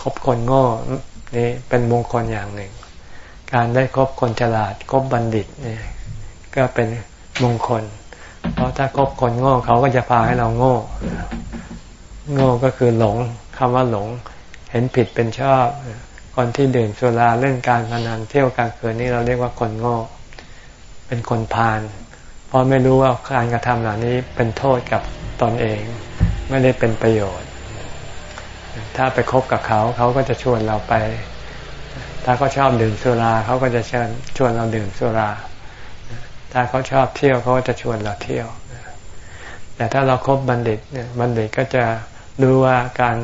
[SPEAKER 1] คบคนโง่นี่เป็นมงคลอย่างหนึ่ง การได้คบคนฉลาดคบบัณฑิตเนี่ยก็เป็นมงคล เพราะถ้าคบคนโง่เขาก็จะพาให้เราโง่ โง่ก็คือหลงคำว่าหลง เห็นผิดเป็นชอบ คนที่ดื่มสุราเล่นการพนันเที่ยวกลางคืนนี่เราเรียกว่าคนโง่ เป็นคนพาลเพราะไม่รู้ว่าการกระทำเหล่านี้เป็นโทษกับตนเอง ไม่ได้เป็นประโยชน์ ถ้าไปคบกับเขาเขาก็จะชวนเราไป ถ้าเขาชอบดื่มสุราเขาก็จะเชิญชวนเราดื่มสุรา ถ้าเขาชอบเที่ยวเขาก็จะชวนเราเที่ยว แต่ถ้าเราครบบัณฑิตเนี่ยบัณฑิตก็จะรู้ว่าการ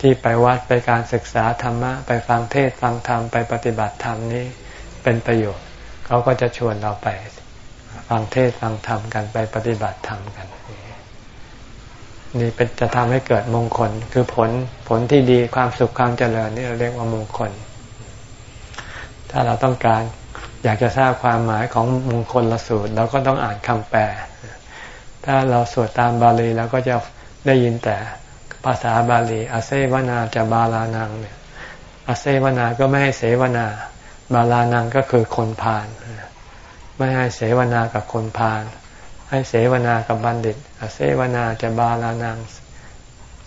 [SPEAKER 1] ที่ไปวัดไปการศึกษาธรรมะไปฟังเทศฟังธรรมไปปฏิบัติธรรมนี้เป็นประโยชน์ เขาก็จะชวนเราไปฟังเทศฟังธรรมกันไปปฏิบัติธรรมกัน นี่เป็นจะทำให้เกิดมงคล คือผลผลที่ดีความสุขความเจริญนี่เราเรียกว่ามงคล ถ้าเราต้องการอยากจะทราบความหมายของมงคลละสูตรเราก็ต้องอ่านคำแปล ถ้าเราสวดตามบาลีเราก็จะได้ยินแต่ภาษาบาลีอาเซวนาจะบาลานังเนี่ยอาเซวนาก็ไม่ให้เสวนา บาลานังก็คือคนพาลไม่ให้เสวนากับคนพาลให้เสวนากับบัณฑิตอาเซวนาจะบาลานัง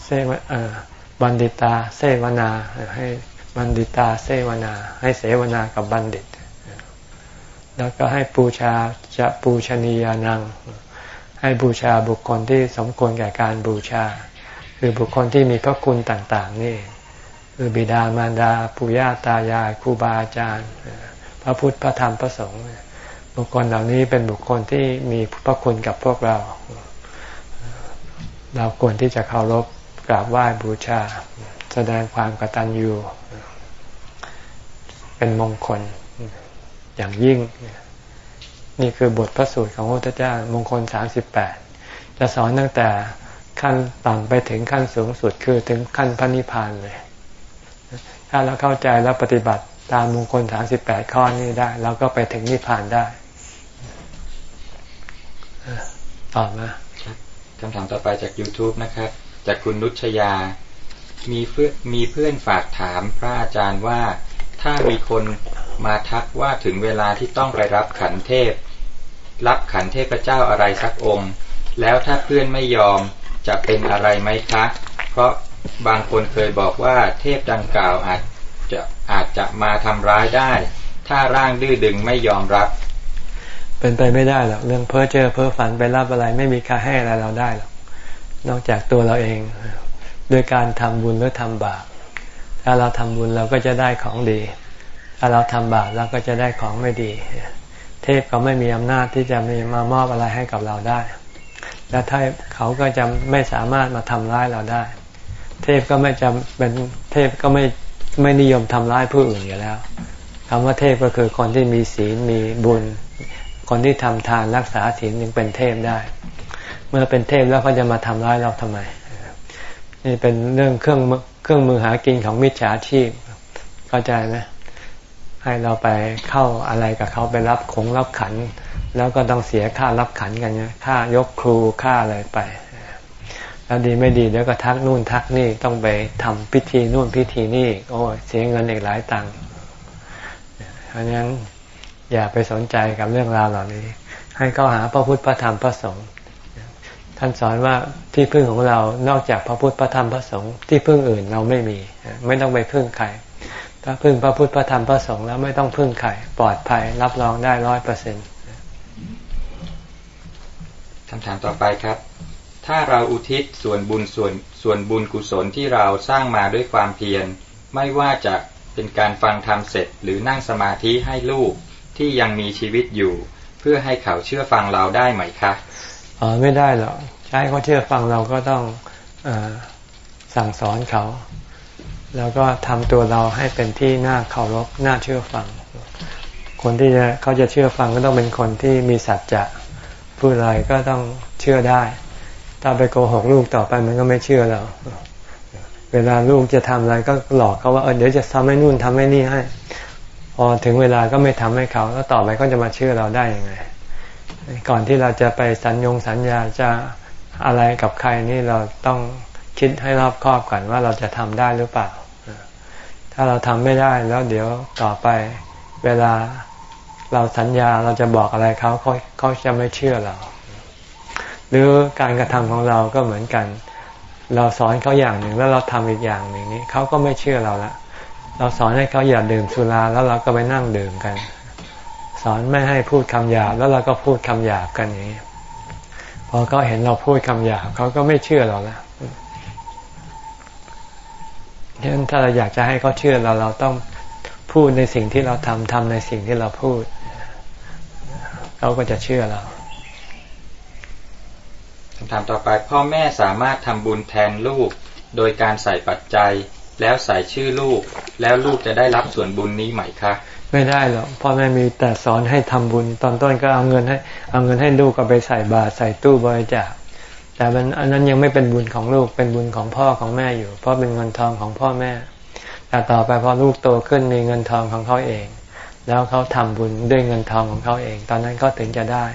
[SPEAKER 1] เสวบัณฑิตาเสวนาให้ บัณฑิตาเสวนา ให้เสวนากับบัณฑิต แล้วก็ให้บูชาจะบูชนียานัง ให้บูชาบุคคลที่สมควรแก่การบูชา คือบุคคลที่มีพระคุณต่าง ๆ นี่ คือบิดามารดาปู่ย่าตายายครูบาอาจารย์ พระพุทธพระธรรมพระสงฆ์บุคคลเหล่านี้เป็นบุคคลที่มีพระคุณกับพวกเรา เราควรที่จะเคารพกราบไหว้บูชา แสดงความกตัญญู เป็นมงคลอย่างยิ่ง นี่คือบทพระสูตรของพระพุทธเจ้ามงคลสามสิบแปดจะสอนตั้งแต่ขั้นต่ำไปถึงขั้นสูงสุดคือถึงขั้นพระนิพพานเลย ถ้าเราเข้าใจแล้วปฏิบัติตามมงคลสามสิบแปดข้อนี้ได้ เราก็ไปถึงนิพพานได้ต่อมา
[SPEAKER 5] คำถามต่อไปจาก YouTube นะครับ จากคุณนุชยา มีเพื่อนมีเพื่อนฝากถามพระอาจารย์ว่า ถ้ามีคนมาทักว่าถึงเวลาที่ต้องไปรับขันเทพ รับขันเทพเจ้าอะไรสักองค์ แล้วถ้าเพื่อนไม่ยอมจะเป็นอะไรไหมคะ เพราะบางคนเคยบอกว่าเทพดังกล่าวอาจจะอาจจะมาทำร้ายได้ ถ้าร่างดื้อดึงไม่ยอมรับ
[SPEAKER 1] เป็นไปไม่ได้หรอกเรื่องเพ้อเจอเพ้อฝันไปรับอะไรไม่มีใครให้อะไรเราได้หรอกนอกจากตัวเราเองด้วยการทำบุญหรือทำบาป ถ้าเราทำบุญเราก็จะได้ของดี ถ้าเราทำบาปเราก็จะได้ของไม่ดี เทพเขาไม่มีอำนาจที่จะมีมามอบอะไรให้กับเราได้ และถ้าเขาก็จะไม่สามารถมาทำร้ายเราได้ เทพก็ไม่จำเป็นเทพก็ไม่ไม่นิยมทำร้ายผู้อื่นอยู่แล้วคำว่าเทพก็คือคนที่มีศีลมีบุญ คนที่ทำทานรักษาศีลยังเป็นเทพได้ เมื่อเป็นเทพแล้วเขาจะมาทำร้ายเราทำไม นี่เป็นเรื่องเครื่อง เครื่องมือหากินของมิจฉาชีพ เข้าใจไหมให้เราไปเข้าอะไรกับเขาไปรับคงรับขัน แล้วก็ต้องเสียค่ารับขันกันเนี่ยค่ายกครูค่าอะไรไป แล้วดีไม่ดีแล้วก็ทักนู่นทักนี่ต้องไปทำพิธีนู่นพิธีนี่โอ้เสียเงินอีกหลายตังค์เพราะนั้นอย่าไปสนใจกับเรื่องราวเหล่านี้ ให้เข้าหาพระพุทธพระธรรมพระสงฆ์ ท่านสอนว่าที่พึ่งของเรานอกจากพระพุทธพระธรรมพระสงฆ์ที่พึ่งอื่นเราไม่มี ไม่ต้องไปพึ่งใครถ้าพึ่งพระพุทธพระธรรมพระสงฆ์แล้วไม่ต้องพึ่งใครปลอดภัยรับรองได้ร้อยเปอร์เซ็นต์
[SPEAKER 5] คำถามต่อไปครับ ถ้าเราอุทิศส่วนบุญส่วนส่วนบุญกุศลที่เราสร้างมาด้วยความเพียรไม่ว่าจะเป็นการฟังธรรมเสร็จ หรือนั่งสมาธิให้ลูกที่ยังมีชีวิตอยู่ เพื่อให้เขาเชื่อฟังเราได้ไหมคะ
[SPEAKER 1] ไม่ได้หรอกใช้เขาเชื่อฟังเราก็ต้องอสั่งสอนเขา แล้วก็ทำตัวเราให้เป็นที่น่าเคารพน่าเชื่อฟัง คนที่จะเขาจะเชื่อฟังก็ต้องเป็นคนที่มีสัจจะพูดอะไรก็ต้องเชื่อได้ ถ้าไปโกหกลูกต่อไปมันก็ไม่เชื่อเราเวลาลูกจะทำอะไรก็หลอกเขาว่าเออเดี๋ยวจะทำให้นู่นทำให้นี่ให้ พอถึงเวลาก็ไม่ทำให้เขา แล้วต่อไปก็จะมาเชื่อเราได้ยังไง ก่อนที่เราจะไปสัญญงสัญญาจะอะไรกับใครนี่เราต้องคิดให้รอบคอบก่อนว่าเราจะทำได้หรือเปล่า ถ้าเราทำไม่ได้แล้วเดี๋ยวต่อไปเวลาเราสัญญาเราจะบอกอะไรเขาเขาเขาจะไม่เชื่อเรา หรือการกระทำของเราก็เหมือนกัน เราสอนเขาอย่างหนึ่งแล้วเราทำอีกอย่างหนึ่งนี้เขาก็ไม่เชื่อเราละเราสอนให้เขาอย่าดื่มสุราแล้วเราก็ไปนั่งดื่มกัน สอนไม่ให้พูดคำหยาบแล้วเราก็พูดคำหยาบกันอย่างนี้พอเขาเห็นเราพูดคำหยาบเขาก็ไม่เชื่อเราแล้วฉะนั้นถ้าเราอยากจะให้เขาเชื่อเราเราต้องพูดในสิ่งที่เราทำทำในสิ่งที่เราพูดเขาก็จะเชื่อเรา
[SPEAKER 5] คำถามต่อไป พ่อแม่สามารถทำบุญแทนลูก โดยการใส่ปัจจัย แล้วใส่ชื่อลูก แล้วลูกจะได้รับส่วนบุญนี้ไหมคะ
[SPEAKER 1] ไม่ได้หรอกพ่อแม่มีแต่สอนให้ทำบุญ ตอนต้นก็เอาเงินให้ เอาเงินให้ลูกก็ไปใส่บาตรใส่ตู้บริจาคแต่มันอันนั้นยังไม่เป็นบุญของลูกเป็นบุญของพ่อของแม่อยู่ เพราะเป็นเงินทองของพ่อแม่ แต่ต่อไปพอลูกโตขึ้นมีเงินทองของเขาเอง แล้วเขาทำบุญด้วยเงินทองของเขาเอง ตอนนั้นเขาถึงจะได้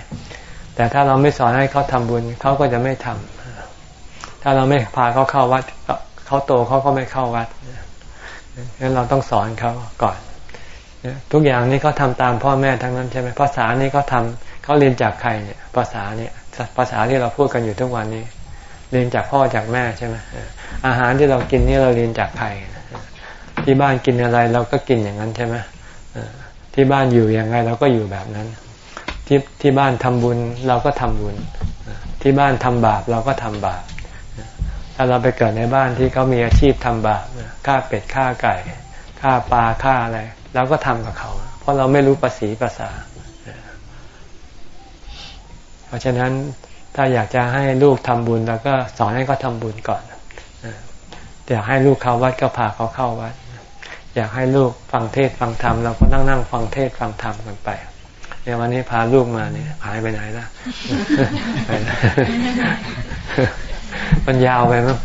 [SPEAKER 1] แต่ถ้าเราไม่สอนให้เขาทำบุญเขาก็จะไม่ทำถ้าเราไม่พาเขาเข้าวัดเขาโตเขาก็ไม่เข้าวัดงั้นเราต้องสอนเขาก่อน ทุกอย่างนี้เขาทาตามพ่อแม่ทั้งนั้นใช่ไหมภาษานี้เขาทาเขาเรียนจากใครเนี่ยภาษาเนี่ยภาษาที่เราพูดกันอยู่ทุกวันนี้ เรียนจากพ่อจากแม่ใช่ไหมอาหารที่เรากินนี่เราเรียนจากใครที่บ้านกินอะไรเราก็กินอย่างนั้นใช่ไหมที่บ้านอยู่อย่างไรเราก็อยู่แบบนั้น ที่ที่บ้านทำบุญเราก็ทำบุญ ที่บ้านทำบาปเราก็ทำบาปถ้าเราไปเกิดในบ้านที่เขามีอาชีพทำบาปฆ่าเป็ดฆ่าไก่ฆ่าปลาฆ่าอะไร เราก็ทำกับเขา เพราะเราไม่รู้ภาษีภาษา เพราะฉะนั้นถ้าอยากจะให้ลูกทำบุญเราก็สอนให้เขาทาบุญก่อนอยากให้ลูกเข้าวัดก็พาเขาเข้าวัด อยากให้ลูกฟังเทศฟังธรรมเราก็นั่งนั่งฟังเทศฟังธรรมกันไปเดี๋ยววันนี้พาลูกมาเนี่ยหายไปไหนละมันยาวไปมั้ง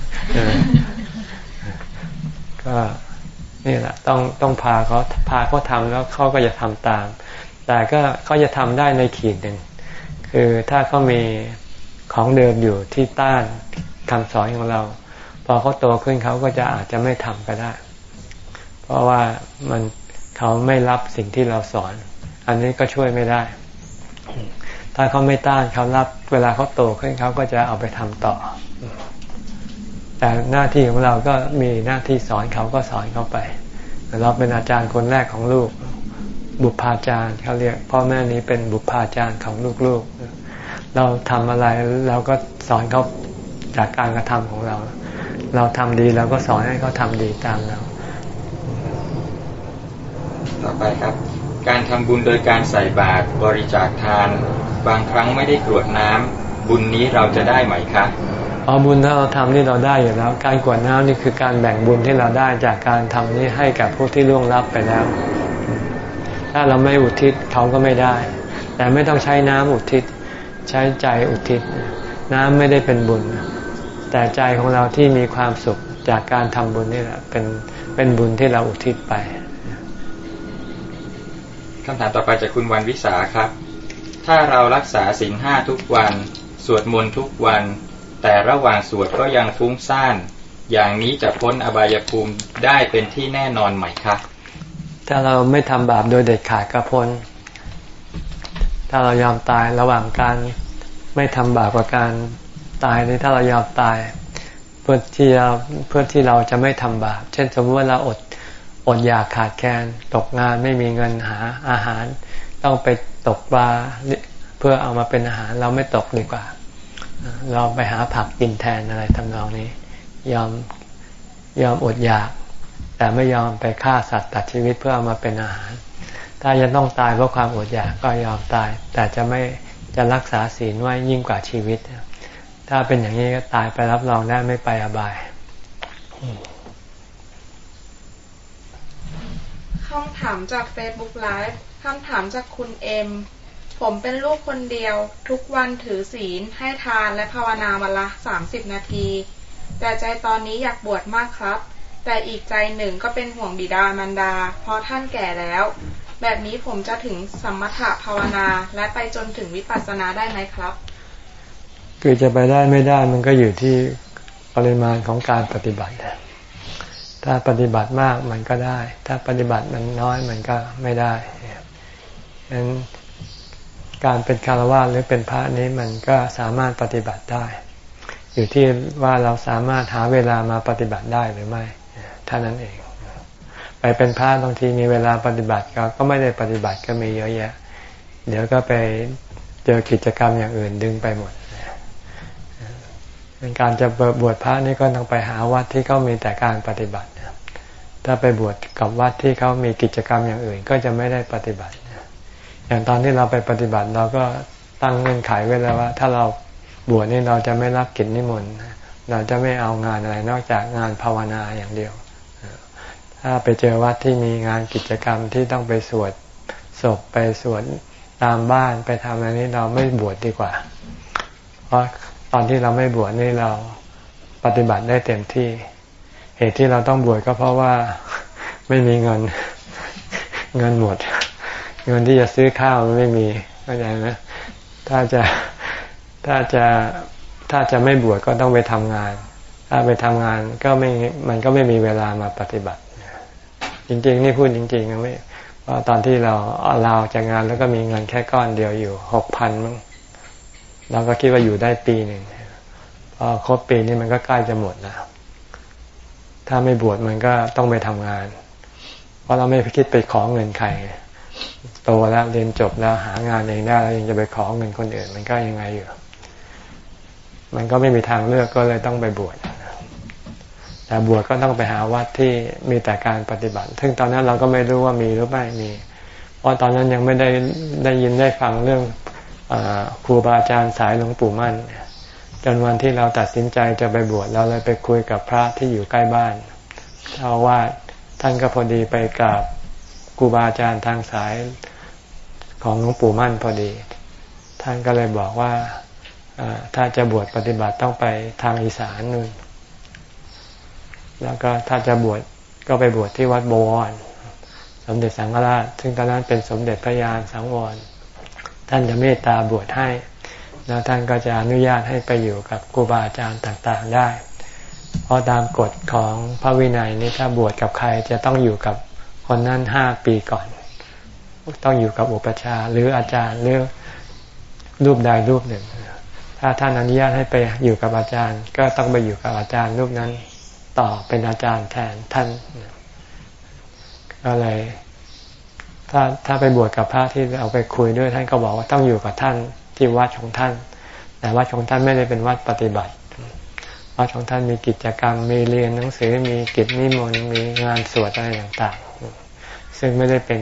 [SPEAKER 1] ก็ นี่แหละต้องต้องพาเขาพาเขาทำแล้วเขาก็จะทำตาม แต่ก็เขาจะทำได้ในขีดหนึ่ง คือถ้าเขามีของเดิมอยู่ที่ต้านคำสอนของเรา พอเขาโตขึ้นเขาก็จะอาจจะไม่ทำก็ได้ เพราะว่ามันเขาไม่รับสิ่งที่เราสอน อันนี้ก็ช่วยไม่ได้ ถ้าเขาไม่ต้านเขารับ เวลาเขาโตขึ้นเขาก็จะเอาไปทำต่อ แต่หน้าที่ของเราก็มีหน้าที่สอนเขาก็สอนเขาไป เราเป็นอาจารย์คนแรกของลูก บุพาจารย์เขาเรียกพ่อแม่นี้เป็นบุพาจารย์ของลูกๆ เราทำอะไรเราก็สอนเขาจากการกระทำของเรา เราทำดีเราก็สอนให้เขาทำดีตามเรา
[SPEAKER 5] ต่อไปครับ การทำบุญโดยการใส่บาตรบริจาคทาน บางครั้งไม่ได้กรวดน้ำบุญนี้เราจะได้ไหมครั บ
[SPEAKER 1] อ๋อบุญถ้าเราทำนี่เราได้อยู่แล้ว การกวดน้ำนี่คือการแบ่งบุญที่เราได้จากการทำนี้ให้กับผู้ที่ล่วงลับไปแล้ว ถ้าเราไม่อุทิศเขาก็ไม่ได้ แต่ไม่ต้องใช้น้ำอุทิศ ใช้ใจอุทิศ น้ำไม่ได้เป็นบุญ แต่ใจของเราที่มีความสุขจากการทำบุญนี่แหละเป็นเป็นบุญที่เราอุทิศไป
[SPEAKER 5] คำถามต่อไปจากคุณวันวิสาครับ ถ้าเรารักษาศีลห้าทุกวัน สวดมนต์ทุกวัน แต่ระหว่างสวดก็ยังฟุ้งซ่าน อย่างนี้จะพ้นอบายภูมิได้เป็นที่แน่นอนไหมครับ
[SPEAKER 1] ถ้าเราไม่ทำบาปโดยเด็ดขาดก็พ้น ถ้าเรายอมตายระหว่างการไม่ทำบาปกับการตายนี่ถ้าเรายอมตาย เพื่อที่เราเพื่อที่เราจะไม่ทำบาป เช่นสมมติว่าเราอดอดอยากขาดแคลนตกงานไม่มีเงินหาอาหาร ต้องไปตกปลาเพื่อเอามาเป็นอาหารเราไม่ตกดีกว่า เราไปหาผักกินแทนอะไรทำนองนี้ ยอมยอมอดอยาก แต่ไม่ยอมไปฆ่าสัตว์ตัดชีวิตเพื่อเอามาเป็นอาหาร ถ้ายังต้องตายเพราะความอดอยากก็ยอมตาย แต่จะไม่จะรักษาศีลไว้ยิ่งกว่าชีวิต ถ้าเป็นอย่างนี้ก็ตายไปรับรองได้ไม่ไปอบาย
[SPEAKER 3] คำถามจาก Facebook Live คำถามจากคุณเอ็ม ผมเป็นลูกคนเดียว ทุกวันถือศีลให้ทานและภาวนาวันละสามสิบนาที แต่ใจตอนนี้อยากบวชมากครับ แต่อีกใจหนึ่งก็เป็นห่วงบิดามารดา เพราะท่านแก่แล้ว แบบนี้ผมจะถึงสมถะภาวนาและไปจนถึงวิปัสสนาได้ไหมครับ
[SPEAKER 1] คือจะไปได้ไม่ได้มันก็อยู่ที่ปริมาณของการปฏิบัติ ถ้าปฏิบัติมากมันก็ได้ ถ้าปฏิบัติมันน้อยมันก็ไม่ได้ฉะนั้น การเป็นคารวะหรือเป็นพระนี้มันก็สามารถปฏิบัติได้ อยู่ที่ว่าเราสามารถหาเวลามาปฏิบัติได้หรือไม่เท่านั้นเอง ไปเป็นพระบางทีมีเวลาปฏิบัติก็ไม่ได้ปฏิบัติก็มีเยอะแยะ เดี๋ยวก็ไปเจอกิจกรรมอย่างอื่นดึงไปหมดการจะบวชพระนี่ก็ต้องไปหาวัดที่เขามีแต่การปฏิบัติถ้าไปบวชกับวัดที่เขามีกิจกรรมอย่างอื่น ก็จะไม่ได้ปฏิบัติ อย่างตอนที่เราไปปฏิบัติเราก็ตั้งเงื่อนไขไว้แล้วว่า ถ้าเราบวชนี่เราจะไม่รับกิจนิมนต์เราจะไม่เอางานอะไรนอกจากงานภาวนาอย่างเดียว ถ้าไปเจอวัดที่มีงานกิจกรรมที่ต้องไปสวดศพไปสวดตามบ้านไปทำอะไรนี้เราไม่บวชดดีกว่า เพราะตอนที่เราไม่บวชนี่เราปฏิบัติได้เต็มที่ เหตุที่เราต้องบวชก็เพราะว่าไม่มีเงินเงินหมด เงินที่จะซื้อข้าวมันไม่มีเข้าใจไหมถ้าจะถ้าจะถ้าจะไม่บวชก็ต้องไปทำงาน ถ้าไปทำงานก็ไม่มันก็ไม่มีเวลามาปฏิบัติ จริง ๆ นี่พูดจริงๆนะไม่เพราตอนที่เราเราจากงานแล้วก็มีเงินแค่ก้อนเดียวอยู่หกพันมั้งเราก็คิดว่าอยู่ได้ปีหนึ่งพอครบปีนี้มันก็ใกล้จะหมดแล้วถ้าไม่บวชมันก็ต้องไปทำงาน เพราะเราไม่คิดไปขอเงินใคร โตแล้วเรียนจบแล้วหางานเองได้แล้วยังจะไปขอเงินคนอื่น มันก็ยังไงอยู่ มันก็ไม่มีทางเลือกก็เลยต้องไปบวชแต่บวชก็ต้องไปหาวัดที่มีแต่การปฏิบัติ ซึ่งตอนนั้นเราก็ไม่รู้ว่ามีหรือไม่มี เพราะตอนนั้นยังไม่ได้ได้ยินได้ฟังเรื่องอครูบาอาจารย์สายหลวงปู่มั่น จนวันที่เราตัดสินใจจะไปบวชเราเลยไปคุยกับพระที่อยู่ใกล้บ้านเขาว่าท่านก็พอดีไปกราบครูบาอาจารย์ทางสาย ของหลวงปู่มั่นพอดี ท่านก็เลยบอกว่าถ้าจะบวชปฏิบัติต้องไปทางอีสานนู่น แล้วก็ถ้าจะบวชก็ไปบวชที่วัดโบวร สมเด็จสังฆราช ซึ่งตอนนั้นเป็นสมเด็จพระยานสังวร ท่านจะเมตตาบวชให้ แล้วท่านก็จะอนุญาตให้ไปอยู่กับครูบาอาจารย์ต่างๆได้ เพราะตามกฎของพระวินัยนี้ถ้าบวชกับใครจะต้องอยู่กับคนนั้นห้าปีก่อน ต้องอยู่กับอุปชาหรืออาจารย์หรือรูปใดรูปหนึ่ง ถ้าท่านอนุญาตให้ไปอยู่กับอาจารย์ ก็ต้องไปอยู่กับอาจารย์รูปนั้น ต่อเป็นอาจารย์แทนท่านก็เลยถ้าถ้าไปบวชกับพระที่เอาไปคุยด้วยท่านก็บอกว่าต้องอยู่กับท่านที่วัดของท่าน แต่วัดของท่านไม่ได้เป็นวัดปฏิบัติวัดของท่านมีกิจกรรมมีเรียนหนังสือมีกิจนิมนต์มีงานสวดอะไรต่างๆ ซึ่งไม่ได้เป็น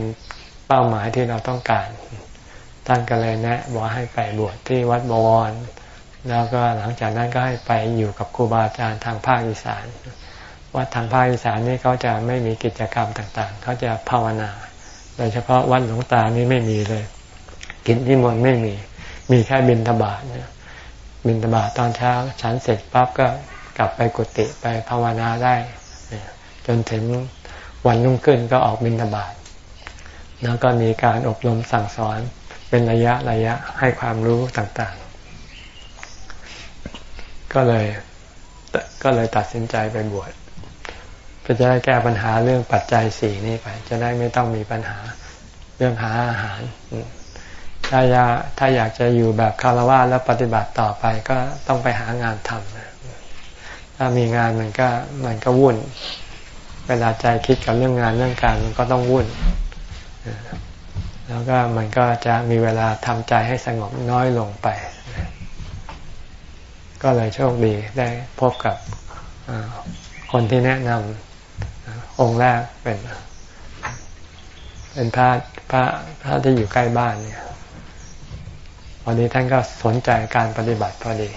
[SPEAKER 1] ป้าหมายที่เราต้องการท่านก็เลยแนะบอกให้ไปบวชที่วัดบวร แล้วก็หลังจากนั้นก็ให้ไปอยู่กับครูบาอาจารย์ทางภาคอีสาน วัดทางภาคอีสานนี่เขาจะไม่มีกิจกรรมต่าง ๆ เขาจะภาวนา โดยเฉพาะวัดหลวงตานี่ไม่มีเลย กินนิมนต์ไม่มี มีแค่บินทบาทเนี่ยบินตบาทตอนเช้าฉันเสร็จปั๊บก็กลับไปกุฏิไปภาวนาได้ จนถึงวันนุ่งขึ้นก็ออกบินตบาต แล้วก็มีการอบรมสั่งสอนเป็นระยะระยะให้ความรู้ต่างๆ ก็เลยก็เลยตัดสินใจไปบวชเพื่อจะได้แก้ปัญหาเรื่องปัจจัยสี่นี้ไป จะได้ไม่ต้องมีปัญหาเรื่องหาอาหาร ถ้าอยากถ้าอยากจะอยู่แบบคารวะแล้วปฏิบัติต่อไปก็ต้องไปหางานทำถ้ามีงานมันก็มันก็วุ่น เวลาใจคิดกับเรื่องงานเรื่องการมันก็ต้องวุ่น แล้วก็มันก็จะมีเวลาทำใจให้สงบน้อยลงไป ก็เลยโชคดีได้พบกับคนที่แนะนำองค์แรกเป็น เป็นพระพระพระที่อยู่ใกล้บ้านเนี่ยพอดีท่านก็สนใจการปฏิบัติพอดี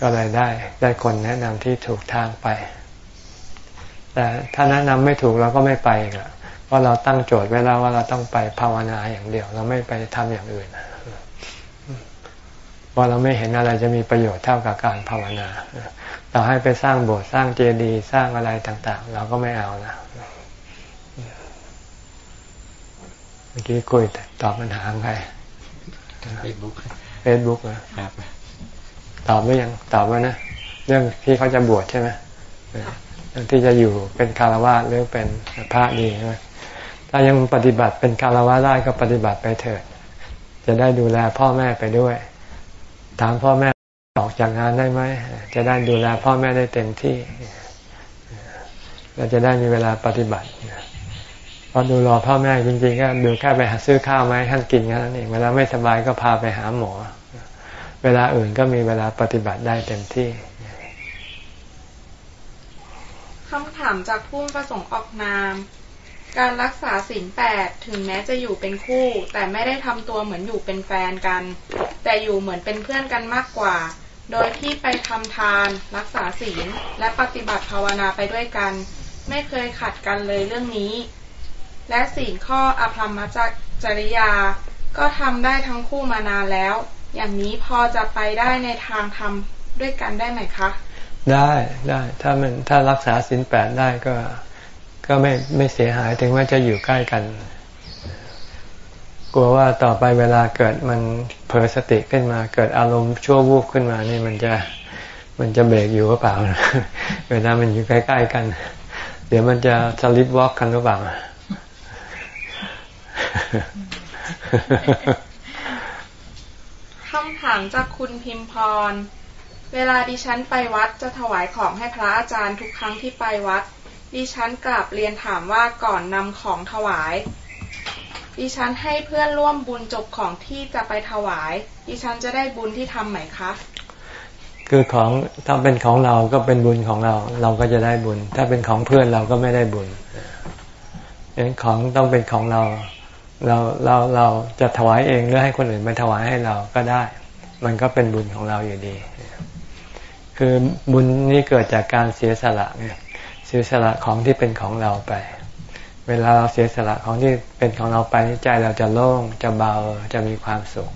[SPEAKER 1] ก็เลยได้ได้คนแนะนำที่ถูกทางไป แต่ถ้าแนะนำไม่ถูกเราก็ไม่ไปละ ราะเราตั้งโจทย์ไว้แล้วว่าเราต้องไปภาวนาอย่างเดียว เราไม่ไปทำอย่างอื่นเพราะเราไม่เห็นอะไรจะมีประโยชน์เท่ากับการภาวนาเราให้ไปสร้างโบสถ์สร้างเจดีย์สร้างอะไรต่าง ๆ เราก็ไม่เอานะเมื่อกี้คุยตอบปัญหาใคร
[SPEAKER 5] เฟซบุ๊ก
[SPEAKER 1] เฟซบุ๊กนะครับตอบไม่ยังตอบว่านะเรื่องที่เขาจะบวชใช่ไหมเรื่องที่จะอยู่เป็นคารวะหรือเป็นพระดีใช่ไหม ถ้ายังปฏิบัติเป็นคารวะได้ก็ปฏิบัติไปเถิด จะได้ดูแลพ่อแม่ไปด้วย ถามพ่อแม่ออกจากงานได้ไหม จะได้ดูแลพ่อแม่ได้เต็มที่เราจะได้มีเวลาปฏิบัติพอดูรอพ่อแม่จริงๆก็ดูแค่ไปหาซื้อข้าวไหมท่านกินแค่นั้นเองเวลาไม่สบายก็พาไปหาหมอ เวลาอื่นก็มีเวลาปฏิบัติได้เต็มที่
[SPEAKER 3] คำถามจากผู้ประสงค์ออกนาม การรักษาศีลแปดถึงแม้จะอยู่เป็นคู่ แต่ไม่ได้ทำตัวเหมือนอยู่เป็นแฟนกัน แต่อยู่เหมือนเป็นเพื่อนกันมากกว่า โดยที่ไปทำทาน รักษาศีล และปฏิบัติภาวนาไปด้วยกัน ไม่เคยขัดกันเลยเรื่องนี้ และสี่ข้ออภรรมจจริยา ก็ทำได้ทั้งคู่มานานแล้ว อย่างนี้พอจะไปได้ในทางทำด้วยกันได้ไหมคะ
[SPEAKER 1] ได้ได้ถ้ามันถ้ารักษาสินแปดได้ก็ ก็ไม่ไม่เสียหายถึงว่าจะอยู่ใกล้กัน กลัวว่าต่อไปเวลาเกิดมันเผลอสติขึ้นมา เกิดอารมณ์ชั่ววูบขึ้นมานี่มันจะมันจะเบรกอยู่หรือเปล่า เวลามันอยู่ใกล้ๆกัน เดี๋ยวมันจะสลิปวอล์กกันหรือเปล่า
[SPEAKER 3] คำถามจากคุณพิมพร เวลาดิฉันไปวัดจะถวายของให้พระอาจารย์ทุกครั้งที่ไปวัด ดิฉันกลับเรียนถามว่าก่อนนำของถวาย ดิฉันให้เพื่อนร่วมบุญจบของที่จะไปถวาย ดิฉันจะได้บุญที่ทำไหมคะ
[SPEAKER 1] คือของถ้าเป็นของเราก็เป็นบุญของเรา เราก็จะได้บุญ ถ้าเป็นของเพื่อนเราก็ไม่ได้บุญเองของต้องเป็นของเรา เราเราเราจะถวายเองหรือให้คนอื่นไปถวายให้เราก็ได้ มันก็เป็นบุญของเราอยู่ดี คือบุญนี้เกิดจากการเสียสละเนี่ย สียสละของที่เป็นของเราไป เวลาเราเสียสละของที่เป็นของเราไปใจเราจะโล่งจะเบาจะมีความสุข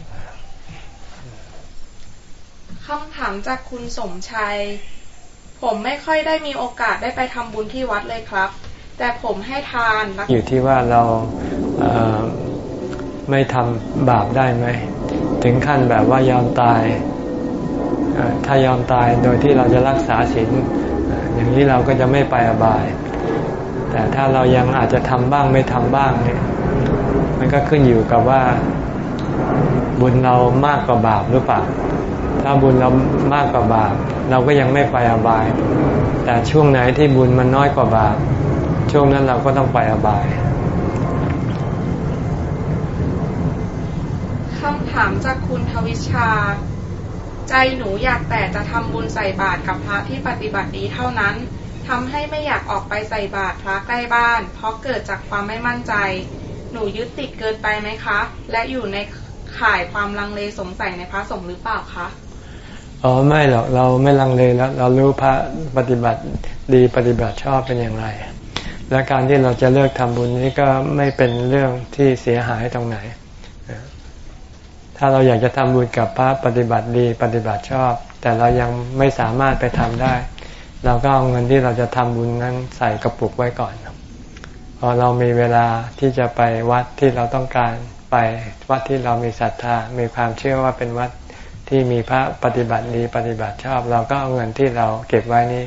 [SPEAKER 3] คำถามจากคุณสมชัย ผมไม่ค่อยได้มีโอกาสได้ไปทำบุญที่วัดเลยครับ แต่ผมให้ทาน
[SPEAKER 1] อยู่ที่ว่าเราไม่ทำบาปได้ไหม ถึงขั้นแบบว่ายอมตาย ถ้ายอมตายโดยที่เราจะรักษาศีล อย่างนี้เราก็จะไม่ไปอบาย แต่ถ้าเรายังอาจจะทำบ้างไม่ทำบ้างเนี่ยมันก็ขึ้นอยู่กับว่าบุญเรามากกว่าบาปหรือเปล่า ถ้าบุญเรามากกว่าบาป เราก็ยังไม่ไปอบาย แต่ช่วงไหนที่บุญมันน้อยกว่าบาป ช่วงนั้นเราก็ต้องไปอบาย
[SPEAKER 3] คำถามจากคุณทวิชา ใจหนูอยากแต่จะทำบุญใส่บาตรกับพระที่ปฏิบัติดีเท่านั้นทำให้ไม่อยากออกไปใส่บาตรพระใกล้บ้าน เพราะเกิดจากความไม่มั่นใจ หนูยึดติดเกินไปไหมคะ และอยู่ในข่ายความลังเลสงสัยในพระสงฆ์หรือเปล่าคะ
[SPEAKER 1] อ๋อไม่หรอกเราไม่ลังเลแล้ว เรารู้พระปฏิบัติดีปฏิบัติชอบเป็นอย่างไร และการที่เราจะเลิกทำบุญนี้ก็ไม่เป็นเรื่องที่เสียหายตรงไหน ถ้าเราอยากจะทำบุญกับพระปฏิบัติดีปฏิบัติชอบ แต่เรายังไม่สามารถไปทำได้ เราก็เอาเงินที่เราจะทำบุญนั้นใส่กระปุกไว้ก่อนพอเรามีเวลาที่จะไปวัดที่เราต้องการไปวัดที่เรามีศรัทธา มีความเชื่อว่าเป็นวัดที่มีพระปฏิบัติดีปฏิบัติชอบ เราก็เอาเงินที่เราเก็บไว้นี้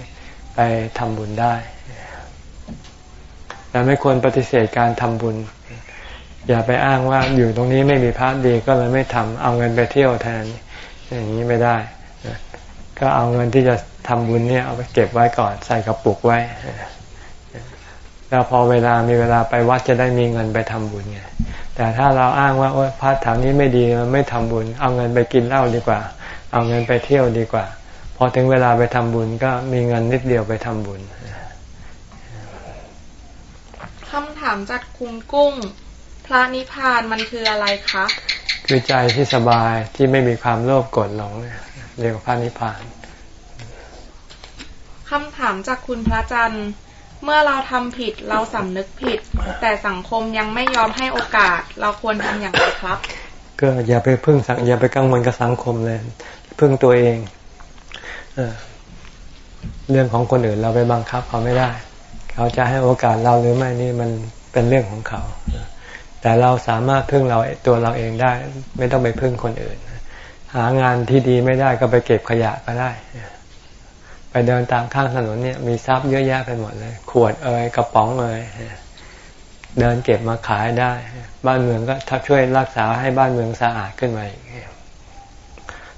[SPEAKER 1] ไปทำบุญได้แต่ไม่ควรปฏิเสธการทำบุญ อย่าไปอ้างว่าอยู่ตรงนี้ไม่มีพระดีก็เลยไม่ทำเอาเงินไปเที่ยวแทน อย่างนี้ไม่ได้ ก็เอาเงินที่จะทำบุญเนี่ยเอาไปเก็บไว้ก่อนใส่กระปุกไว้ แล้วพอเวลามีเวลาไปวัดจะได้มีเงินไปทำบุญไงแต่ถ้าเราอ้างว่าโอ๊ยพระแถวนี้ไม่ดีไม่ทำบุญ เอาเงินไปกินเหล้าดีกว่า เอาเงินไปเที่ยวดีกว่า พอถึงเวลาไปทำบุญก็มีเงินนิดเดียวไปทำบุญ
[SPEAKER 3] คำถามจากคุณกุ้ง ระนิพพานมันคืออะไรคะ
[SPEAKER 1] คือใจที่สบายที่ไม่มีความโลภโกรธหลงเรียกว่าพระนิพพาน
[SPEAKER 3] คำถามจากคุณพระจันทร์เมื่อเราทำผิดเราสำนึกผิด แต่สังคมยังไม่ยอมให้โอกาส เราควรทำอย่างไรครับ
[SPEAKER 1] ก็อย่าไปพึ่งสังอย่าไปกังวลกับสังคมเลย พึ่งตัวเองเอเรื่องของคนอื่นเราไปบังคับเขาไม่ได้ เขาจะให้โอกาสเราหรือไม่นี่มันเป็นเรื่องของเขา แต่เราสามารถพึ่งเราตัวเราเองได้ ไม่ต้องไปพึ่งคนอื่น หางานที่ดีไม่ได้ก็ไปเก็บขยะก็ได้ ไปเดินตามข้างถนนเนี่ยมีทรัพย์เยอะแยะไปหมดเลย ขวดเอ่ยกระป๋องเอ่ยเดินเก็บมาขายได้ บ้านเมืองก็ถ้าช่วยรักษาให้บ้านเมืองสะอาดขึ้นมาอีก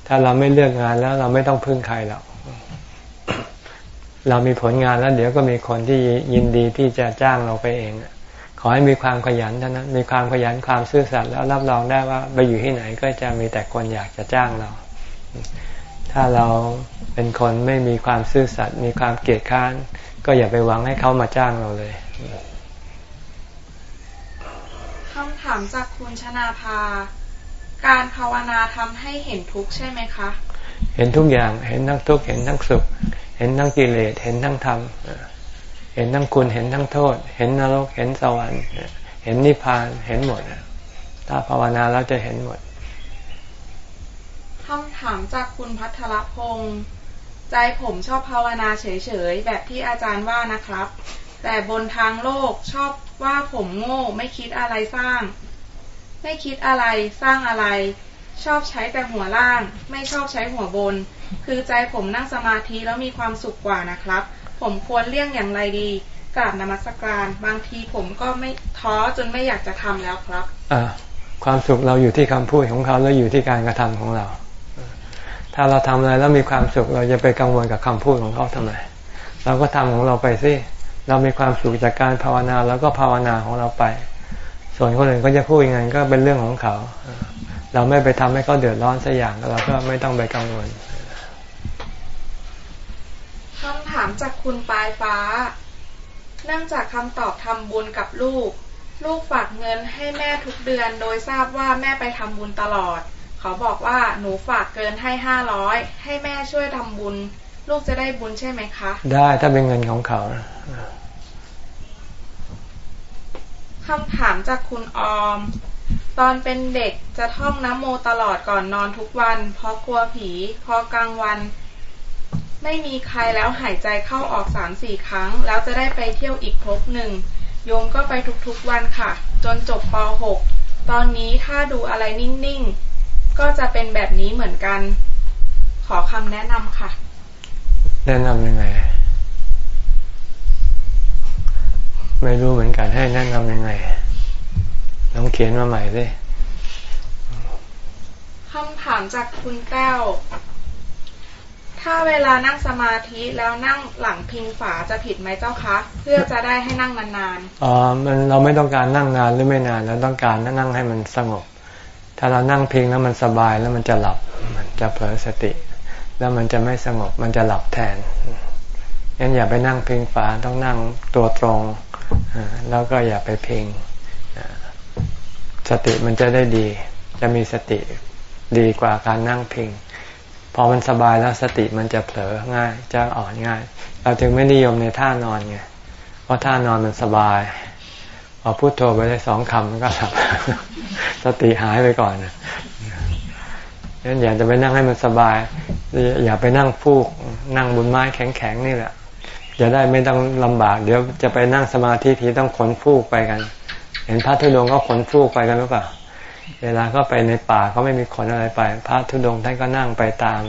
[SPEAKER 1] ถ้าเราไม่เลือกงานแล้วเราไม่ต้องพึ่งใครหรอกเรามีผลงานแล้วเดี๋ยวก็มีคนที่ยินดีที่จะจ้างเราไปเอง ขอให้มีความขยันเท่านั้น มีความขยันความซื่อสัตย์แล้วรับรองได้ว่าไปอยู่ที่ไหนก็จะมีแต่คนอยากจะจ้างเรา ถ้าเราเป็นคนไม่มีความซื่อสัตย์มีความเกลียดค้าน ก็อย่าไปหวังให้เขามาจ้างเราเลย
[SPEAKER 3] คำถามจากคุณชนาภา การภาวนาทำให้เห็นทุกข์ใช่ไหมคะ
[SPEAKER 1] เห็นทุกอย่าง เห็นทั้งทุกข์ เห็นทั้งสุข เห็นทั้งกิเลส เห็นทั้งธรรม เห็นทั้งคุณเห็นทั้งโทษ เห็นนรกเห็นสวรรค์ เห็นนิพพานเห็นหมดถ้าภาวนาแล้วจะเห็นหมด
[SPEAKER 3] คำถามจากคุณพัทรพงศ์ใจผมชอบภาวนาเฉยๆ แบบที่อาจารย์ว่านะครับ แต่บนทางโลกชอบว่าผมโง่ไม่คิดอะไรสร้าง ไม่คิดอะไรสร้างอะไร ชอบใช้แต่หัวล่าง ไม่ชอบใช้หัวบน คือใจผมนั่งสมาธิแล้วมีความสุขกว่านะครับ ผมควรเลี่ยงอย่างไรดีกราบนมัสการบางทีผมก็ไม่ท้อจนไม่อยากจะทำแล้วครับ
[SPEAKER 1] อ่าความสุขเราอยู่ที่คำพูดของเขาแล้วอยู่ที่การกระทำของเรา ถ้าเราทำอะไรแล้วมีความสุขเราจะไปกังวลกับคำพูดของเขาทำไมเราก็ทำของเราไปสิเรามีความสุขจากการภาวนาแล้วก็ภาวนาของเราไป ส่วนคนอื่นก็จะพูดยังไงก็เป็นเรื่องของเขา เราไม่ไปทำให้เขาเดือดร้อนสักอย่างเราก็ไม่ต้องไปกังวล
[SPEAKER 3] คำถามจากคุณปลายฟ้า เนื่องจากคำตอบทำบุญกับลูก ลูกฝากเงินให้แม่ทุกเดือน โดยทราบว่าแม่ไปทำบุญตลอด เขาบอกว่าหนูฝากเกินให้ห้าร้อยให้แม่ช่วยทำบุญ ลูกจะได้บุญใช่ไหมคะ
[SPEAKER 1] ได้ถ้าเป็นเงินของเขา
[SPEAKER 3] คำถามจากคุณออม ตอนเป็นเด็กจะท่องน้ำโมตลอดก่อนนอนทุกวัน เพราะกลัวผี พอกลางวัน ไม่มีใครแล้วหายใจเข้าออกสามสี่ครั้ง แล้วจะได้ไปเที่ยวอีกพบหนึ่งโยมก็ไปทุกๆวันค่ะ จนจบป .6 ตอนนี้ถ้าดูอะไรนิ่งๆ ก็จะเป็นแบบนี้เหมือนกัน ขอคำแนะนำค่ะ
[SPEAKER 1] แนะนำยังไง ไม่รู้เหมือนกันให้แนะนำยังไงลองเขียนมาใหม่สิ
[SPEAKER 3] คำถามจากคุณแก้ว ถ้าเวลานั่งสมาธิแล้วนั่งหลังพิงฝาจะผิดไหมเจ้าคะ เพื่อจะได้ให้นั่งนาน
[SPEAKER 1] ๆอ๋อมันเราไม่ต้องการนั่งนานหรือไม่นานเราต้องการนั่งให้มันสงบ ถ้าเรานั่งพิงแล้วมันสบายแล้วมันจะหลับมันจะเผลอสติ แล้วมันจะไม่สงบมันจะหลับแทนงั้นอย่าไปนั่งพิงฝาต้องนั่งตัวตรงแล้วก็อย่าไปพิงสติมันจะได้ดี จะมีสติดีกว่าการนั่งพิง พอมันสบายแล้วสติมันจะเผลอง่าย จะอ่อนง่าย เราจึงไม่นิยมในท่านอนไงเพราะท่านอนมันสบายพอพูดโทรไปได้สองคำมันก็หลับสติหายไปก่อนงั้นอยากจะไปนั่งให้มันสบาย อย่าไปนั่งฟูก นั่งบนไม้แข็งๆนี่แหละจะได้ไม่ต้องลำบาก เดี๋ยวจะไปนั่งสมาธิทีต้องขนฟูกไปกัน เห็นพระธุดงก็ขนฟูกไปกันหรือเปล่า เวลาก็ไปในป่าก็ไม่มีขนอะไรไป พระธุดงท่านก็นั่งไปตาม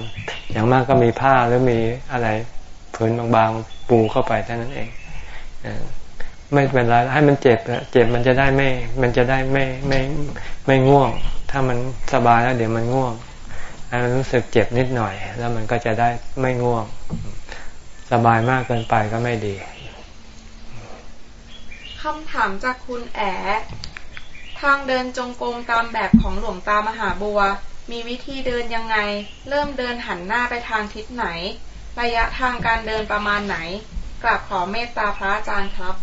[SPEAKER 1] อย่างมากก็มีผ้าหรือมีอะไรผืนบางๆปูเข้าไปเท่านั้นเองไม่เป็นไรให้มันเจ็บเจ็บมันจะได้ไม่ มันจะได้ไม่ไม่ไม่ง่วง ถ้ามันสบายแล้วเดี๋ยวมันง่วงให้มันรู้สึกเจ็บนิดหน่อย แล้วมันก็จะได้ไม่ง่วง สบายมากเกินไปก็ไม่ดี
[SPEAKER 3] คำถามจากคุณแอ ทางเดินจงกรมตามแบบของหลวงตามหาบัว มีวิธีเดินยังไง เริ่มเดินหันหน้าไปทางทิศไหน ระยะทางการเดินประมาณไหน กราบขอเมตตาพระอาจารย์ครับ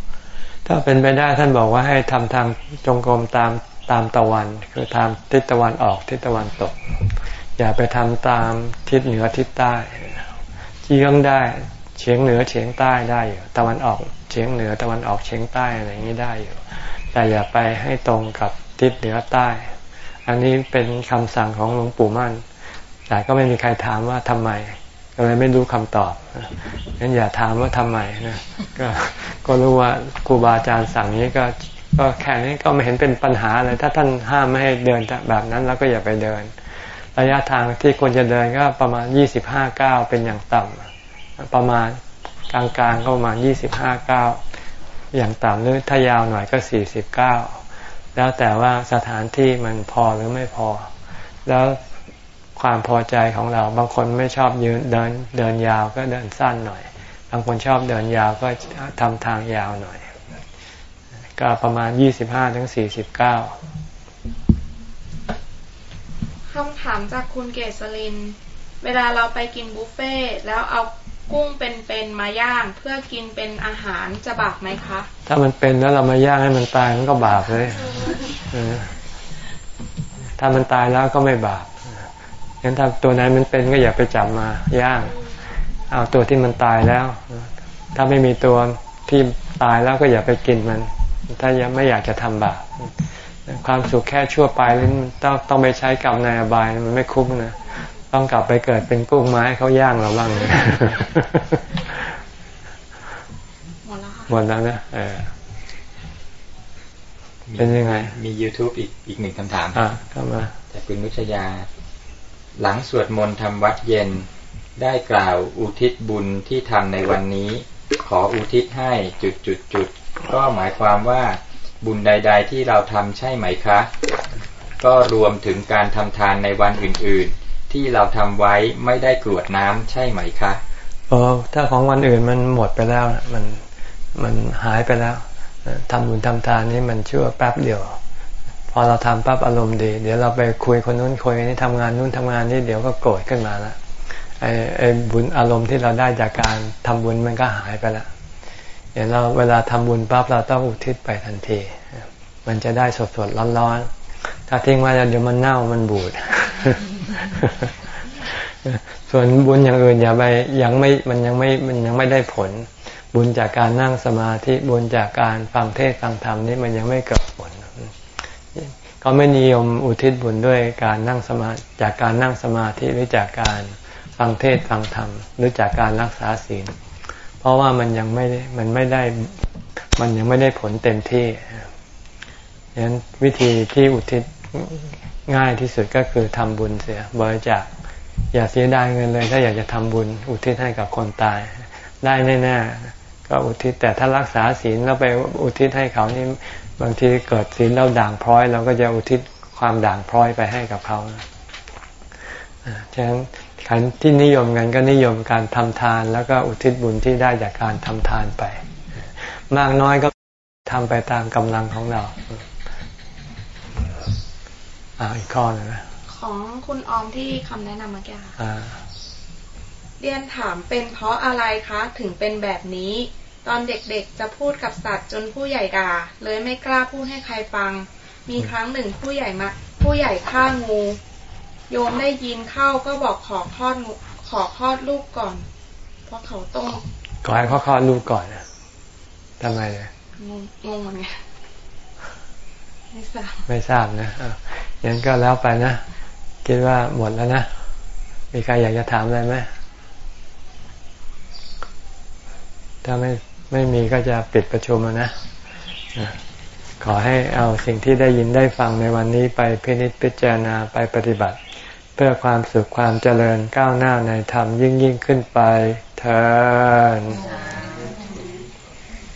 [SPEAKER 1] ถ้าเป็นไปได้ท่านบอกว่าให้ทำทางจงกรมตามตามตะวัน คือทางทิศตะวันออกทิศตะวันตก อย่าไปทำตามทิศเหนือทิศใต้เฉียงได้เฉียงเหนือเฉียงใต้ได้อยู่ตะวันออกเฉียงเหนือตะวันออกเฉียงใต้อะไรอย่างนี้ได้อยู่ แต่อย่าไปให้ตรงกับทิศเหนือใต้ อันนี้เป็นคำสั่งของหลวงปู่มั่น แต่ก็ไม่มีใครถามว่าทำไมก็เลยไม่รู้คำตอบงั้นอย่าถามว่าทำไมนะก็ก็รู้ว่าครูบาอาจารย์สั่งนี้ก็ก็แค่นี้ก็ไม่เห็นเป็นปัญหาเลยถ้าท่านห้ามไม่ให้เดินแบบนั้นแล้วก็อย่าไปเดิน ระยะทางที่ควรจะเดินก็ประมาณยี่สิบห้าเก้าเป็นอย่างต่ำประมาณกลางๆก็ประมาณยี่สิบห้าเก้า อย่างต่ำหรือถ้ายาวหน่อยก็สี่สิบเก้าแล้วแต่ว่าสถานที่มันพอหรือไม่พอ แล้วความพอใจของเรา บางคนไม่ชอบยืนเดินเดินยาวก็เดินสั้นหน่อย บางคนชอบเดินยาวก็ทำทางยาวหน่อย ก็ประมาณยี่สิบห้าถึงสี่สิบเก้า
[SPEAKER 3] คำถามจากคุณเกษริน เวลาเราไปกินบุฟเฟ่แล้วเอา กุ้งเป็นๆมาย่างเพื่อกินเป็นอาหารจะบาปไหมคะ
[SPEAKER 1] ถ้ามันเป็นแล้วเรามาย่างให้มันตายมันก็บาปเลยถ้ามันตายแล้วก็ไม่บาปงั้นถ้าตัวไหนมันเป็นก็อย่าไปจับมาย่าง เอาตัวที่มันตายแล้ว ถ้าไม่มีตัวที่ตายแล้วก็อย่าไปกินมัน ถ้ายังไม่อยากจะทำบาปความสุขแค่ชั่วไปแล้วต้องต้องไปใช้กรรมในอบายมันไม่คุ้มนะ ต้องกลับไปเกิดเป็นกุ้งไม้เขาย่างเราบ้างเลยหมดแล้วนะเออเป็นยังไง
[SPEAKER 5] มี YouTube อีกอีกหนึ่งคำถาม
[SPEAKER 1] อ่าเข้ามา
[SPEAKER 5] จากคุณนุชยา หลังสวดมนต์ทำวัดเย็น ได้กล่าวอุทิศบุญที่ทำในวันนี้ ขออุทิศให้จุดจุดจุดก็หมายความว่าบุญใด ๆ ที่เราทำใช่ไหมคะ ก็รวมถึงการทำทานในวันอื่น ที่เราทำไว้ไม่ได้กรวดน้ำใช่ไหมคะ
[SPEAKER 1] อ๋อถ้าของวันอื่นมันหมดไปแล้วมันมันหายไปแล้วทำบุญทำทานนี่มันชั่วแป๊บเดียว พอเราทำปั๊บอารมณ์ดี เดี๋ยวเราไปคุยคนนู้นคุยนี่ทำงานนู้นทำงานนี่เดี๋ยวก็โกรธขึ้นมาแล้วไอ้ไอ้บุญอารมณ์ที่เราได้จากการทำบุญมันก็หายไปแล้วเดี๋ยวเราเวลาทำบุญปั๊บเราต้องอุทิศไปทันที มันจะได้สดสดร้อนๆถ้าทิ้งไว้เดี๋ยวมันเน่ามันบูด ส่วนบุญอย่างอื่นอย่าไปยังไม่มันยังไม่มันยังไม่ได้ผล บุญจากการนั่งสมาธิบุญจากการฟังเทศฟังธรรมนี่มันยังไม่เกิดผลเขาไม่นิยมอุทิศบุญด้วยการนั่งสมาจากการนั่งสมาธิหรือจากการฟังเทศฟังธรรม หรือจากการรักษาศีล เพราะว่ามันยังไม่มันไม่ได้มันยังไม่ได้ผลเต็มที่ฉะนั้นวิธีที่อุทิศ ง่ายที่สุดก็คือทำบุญเสียบริจาคอย่าเสียดายเงินเลย ถ้าอยากจะทำบุญอุทิศให้กับคนตาย ได้แน่ๆก็อุทิศแต่ถ้ารักษาศีลแล้วไปอุทิศให้เขานี่บางทีเกิดศีลเราด่างพร้อยเราก็จะอุทิศความด่างพร้อยไปให้กับเขาฉะนั้นขันที่นิยมกันก็นิยมการทำทาน แล้วก็อุทิศบุญที่ได้จากการทำทานไป มากน้อยก็ทำไปตามกำลังของเรา อ่าอีกข้อนึงนะ
[SPEAKER 3] ของคุณออมที่คำแนะนำเมื่อกี้ค่ะเรียนถามเป็นเพราะอะไรคะถึงเป็นแบบนี้ ตอนเด็กๆจะพูดกับสัตว์จนผู้ใหญ่ด่า เลยไม่กล้าพูดให้ใครฟัง มีครั้งหนึ่งผู้ใหญ่มา ผู้ใหญ่ฆ่างู โยมได้ยินเข้าก็บอกขอคลอดขอคลอดลูกก่อน เพราะเขาต้อง
[SPEAKER 1] ขอให้เขาคลอดลูกก่อนนะทำไมเนี่ย
[SPEAKER 3] งงงเหมือนกัน ไม่ทราบ
[SPEAKER 1] ไม่ทราบนะยังก็แล้วไปนะ คิดว่าหมดแล้วนะ มีใครอยากจะถามอะไรไหมถ้าไม่ไม่มีก็จะปิดประชุมนะ ขอให้เอาสิ่งที่ได้ยินได้ฟังในวันนี้ไปพินิจพิจารณาไปปฏิบัติ เพื่อความสุขความเจริญก้าวหน้าในธรรมยิ่งยิ่งขึ้นไปเถิด